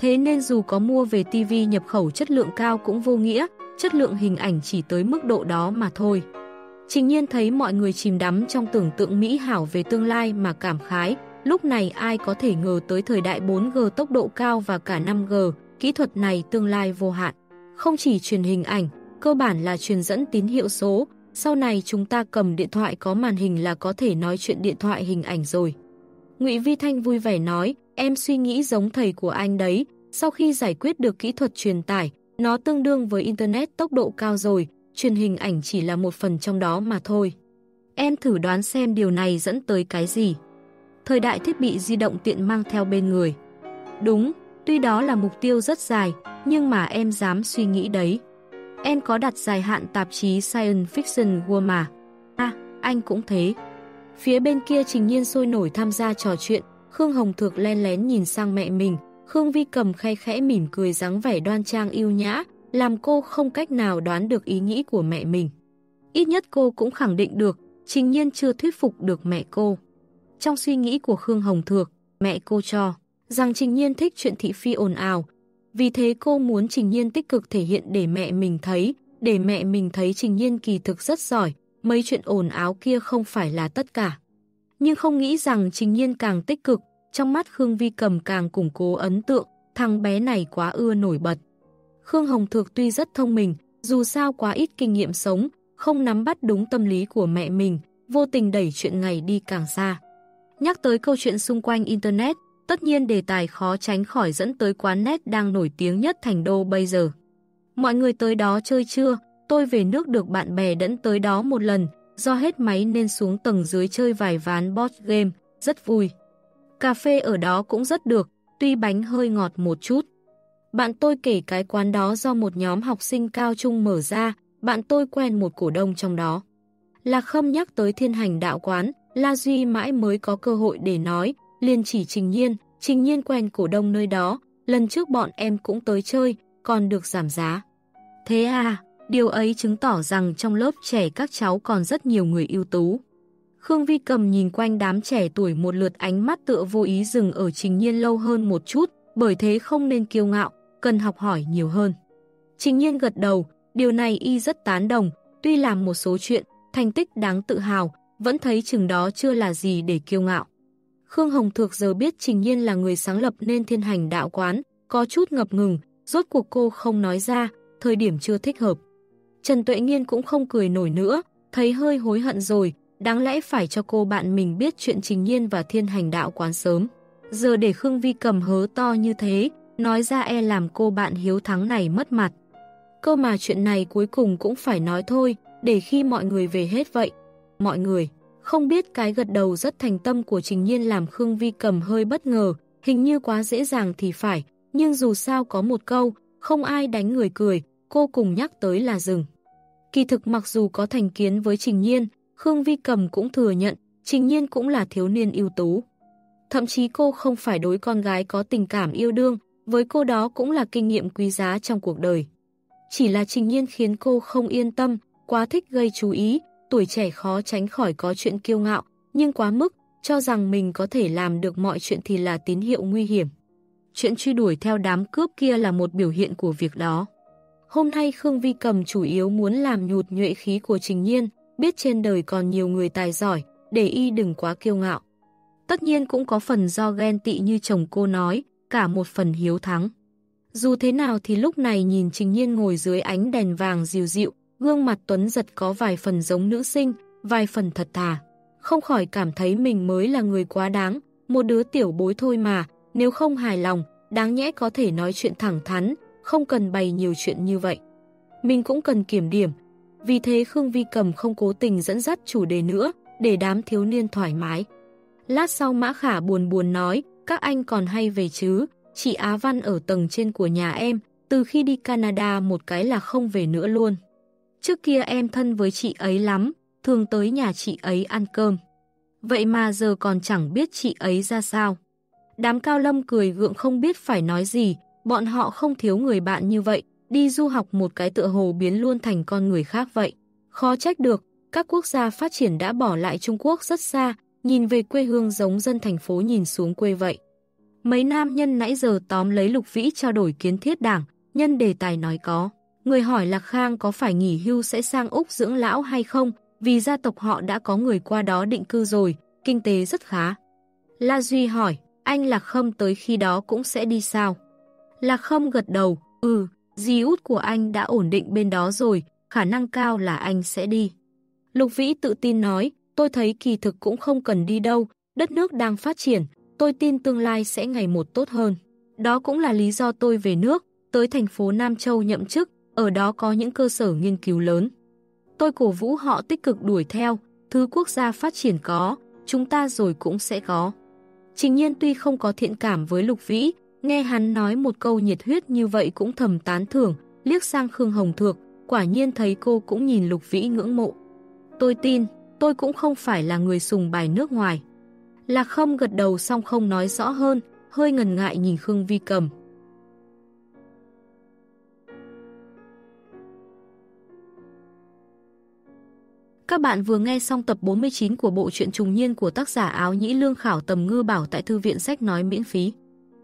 Thế nên dù có mua về TV nhập khẩu chất lượng cao cũng vô nghĩa, chất lượng hình ảnh chỉ tới mức độ đó mà thôi. Trình nhiên thấy mọi người chìm đắm trong tưởng tượng mỹ hảo về tương lai mà cảm khái, lúc này ai có thể ngờ tới thời đại 4G tốc độ cao và cả 5G, kỹ thuật này tương lai vô hạn. Không chỉ truyền hình ảnh, cơ bản là truyền dẫn tín hiệu số, sau này chúng ta cầm điện thoại có màn hình là có thể nói chuyện điện thoại hình ảnh rồi. Ngụy Vi Thanh vui vẻ nói, em suy nghĩ giống thầy của anh đấy, sau khi giải quyết được kỹ thuật truyền tải, nó tương đương với Internet tốc độ cao rồi, truyền hình ảnh chỉ là một phần trong đó mà thôi. Em thử đoán xem điều này dẫn tới cái gì. Thời đại thiết bị di động tiện mang theo bên người. Đúng, tuy đó là mục tiêu rất dài, nhưng mà em dám suy nghĩ đấy. Em có đặt dài hạn tạp chí Science Fiction World mà. À, anh cũng thế. Phía bên kia Trình Nhiên sôi nổi tham gia trò chuyện, Khương Hồng Thược len lén nhìn sang mẹ mình, Khương Vi cầm khay khẽ mỉm cười dáng vẻ đoan trang yêu nhã, làm cô không cách nào đoán được ý nghĩ của mẹ mình. Ít nhất cô cũng khẳng định được, Trình Nhiên chưa thuyết phục được mẹ cô. Trong suy nghĩ của Khương Hồng Thược, mẹ cô cho rằng Trình Nhiên thích chuyện thị phi ồn ào. Vì thế cô muốn Trình Nhiên tích cực thể hiện để mẹ mình thấy, để mẹ mình thấy Trình Nhiên kỳ thực rất giỏi, mấy chuyện ồn áo kia không phải là tất cả. Nhưng không nghĩ rằng Trình Nhiên càng tích cực, trong mắt Khương Vi Cầm càng củng cố ấn tượng, thằng bé này quá ưa nổi bật. Khương Hồng Thược tuy rất thông minh, dù sao quá ít kinh nghiệm sống, không nắm bắt đúng tâm lý của mẹ mình, vô tình đẩy chuyện ngày đi càng xa. Nhắc tới câu chuyện xung quanh Internet, tất nhiên đề tài khó tránh khỏi dẫn tới quán net đang nổi tiếng nhất thành đô bây giờ. Mọi người tới đó chơi chưa? Tôi về nước được bạn bè dẫn tới đó một lần, do hết máy nên xuống tầng dưới chơi vài ván board game, rất vui. Cà phê ở đó cũng rất được, tuy bánh hơi ngọt một chút. Bạn tôi kể cái quán đó do một nhóm học sinh cao trung mở ra, bạn tôi quen một cổ đông trong đó. Lạc Khâm nhắc tới thiên hành đạo quán, La Duy mãi mới có cơ hội để nói, liền chỉ Trình Nhiên, Trình Nhiên quen cổ đông nơi đó, lần trước bọn em cũng tới chơi, còn được giảm giá. Thế à, điều ấy chứng tỏ rằng trong lớp trẻ các cháu còn rất nhiều người ưu tú. Khương Vi cầm nhìn quanh đám trẻ tuổi một lượt ánh mắt tựa vô ý dừng ở Trình Nhiên lâu hơn một chút, bởi thế không nên kiêu ngạo, cần học hỏi nhiều hơn. Trình Nhiên gật đầu, điều này y rất tán đồng, tuy làm một số chuyện, thành tích đáng tự hào, vẫn thấy chừng đó chưa là gì để kiêu ngạo. Khương Hồng Thược giờ biết Trình Nhiên là người sáng lập nên thiên hành đạo quán, có chút ngập ngừng, rốt cuộc cô không nói ra, thời điểm chưa thích hợp. Trần Tuệ Nghiên cũng không cười nổi nữa, thấy hơi hối hận rồi, đáng lẽ phải cho cô bạn mình biết chuyện Trình Nhiên và thiên hành đạo quán sớm. Giờ để Khương Vi cầm hớ to như thế, nói ra e làm cô bạn hiếu thắng này mất mặt. Cơ mà chuyện này cuối cùng cũng phải nói thôi, để khi mọi người về hết vậy. Mọi người, Không biết cái gật đầu rất thành tâm của Trình Nhiên làm Khương Vi cầm hơi bất ngờ, hình như quá dễ dàng thì phải, nhưng dù sao có một câu, không ai đánh người cười, cô cùng nhắc tới là rừng. Kỳ thực mặc dù có thành kiến với Trình Nhiên, Khương Vi cầm cũng thừa nhận, Trình Nhiên cũng là thiếu niên ưu tú. Thậm chí cô không phải đối con gái có tình cảm yêu đương, với cô đó cũng là kinh nghiệm quý giá trong cuộc đời. Chỉ là Trình Nhiên khiến cô không yên tâm, quá thích gây chú ý, tuổi trẻ khó tránh khỏi có chuyện kiêu ngạo, nhưng quá mức, cho rằng mình có thể làm được mọi chuyện thì là tín hiệu nguy hiểm. Chuyện truy đuổi theo đám cướp kia là một biểu hiện của việc đó. Hôm nay Khương Vi Cầm chủ yếu muốn làm nhụt nhuệ khí của Trình Nhiên, biết trên đời còn nhiều người tài giỏi, để y đừng quá kiêu ngạo. Tất nhiên cũng có phần do ghen tị như chồng cô nói, cả một phần hiếu thắng. Dù thế nào thì lúc này nhìn Trình Nhiên ngồi dưới ánh đèn vàng dịu dịu, gương mặt Tuấn giật có vài phần giống nữ sinh, vài phần thật thà. Không khỏi cảm thấy mình mới là người quá đáng, một đứa tiểu bối thôi mà, nếu không hài lòng, đáng nhẽ có thể nói chuyện thẳng thắn, không cần bày nhiều chuyện như vậy. Mình cũng cần kiểm điểm, vì thế Khương Vi Cầm không cố tình dẫn dắt chủ đề nữa, để đám thiếu niên thoải mái. Lát sau Mã Khả buồn buồn nói, các anh còn hay về chứ, chị Á Văn ở tầng trên của nhà em, từ khi đi Canada một cái là không về nữa luôn. Trước kia em thân với chị ấy lắm, thường tới nhà chị ấy ăn cơm. Vậy mà giờ còn chẳng biết chị ấy ra sao. Đám cao lâm cười gượng không biết phải nói gì, bọn họ không thiếu người bạn như vậy, đi du học một cái tựa hồ biến luôn thành con người khác vậy. Khó trách được, các quốc gia phát triển đã bỏ lại Trung Quốc rất xa, nhìn về quê hương giống dân thành phố nhìn xuống quê vậy. Mấy nam nhân nãy giờ tóm lấy Lục Vĩ trao đổi kiến thiết đảng, nhân đề tài nói có. Người hỏi Lạc Khang có phải nghỉ hưu sẽ sang Úc dưỡng lão hay không, vì gia tộc họ đã có người qua đó định cư rồi, kinh tế rất khá. La Duy hỏi, anh Lạc Khâm tới khi đó cũng sẽ đi sao? Lạc không gật đầu, ừ, di út của anh đã ổn định bên đó rồi, khả năng cao là anh sẽ đi. Lục Vĩ tự tin nói, tôi thấy kỳ thực cũng không cần đi đâu, đất nước đang phát triển, tôi tin tương lai sẽ ngày một tốt hơn. Đó cũng là lý do tôi về nước, tới thành phố Nam Châu nhậm chức, ở đó có những cơ sở nghiên cứu lớn. Tôi cổ vũ họ tích cực đuổi theo, thứ quốc gia phát triển có, chúng ta rồi cũng sẽ có. Trình nhiên tuy không có thiện cảm với Lục Vĩ, nghe hắn nói một câu nhiệt huyết như vậy cũng thầm tán thưởng, liếc sang Khương Hồng Thược, quả nhiên thấy cô cũng nhìn Lục Vĩ ngưỡng mộ. Tôi tin, tôi cũng không phải là người sùng bài nước ngoài. Lạc không gật đầu xong không nói rõ hơn, hơi ngần ngại nhìn Khương Vi Cầm. Các bạn vừa nghe xong tập 49 của bộ truyện trùng niên của tác giả áo nhĩ lương khảo tầm ngư bảo tại thư viện sách nói miễn phí.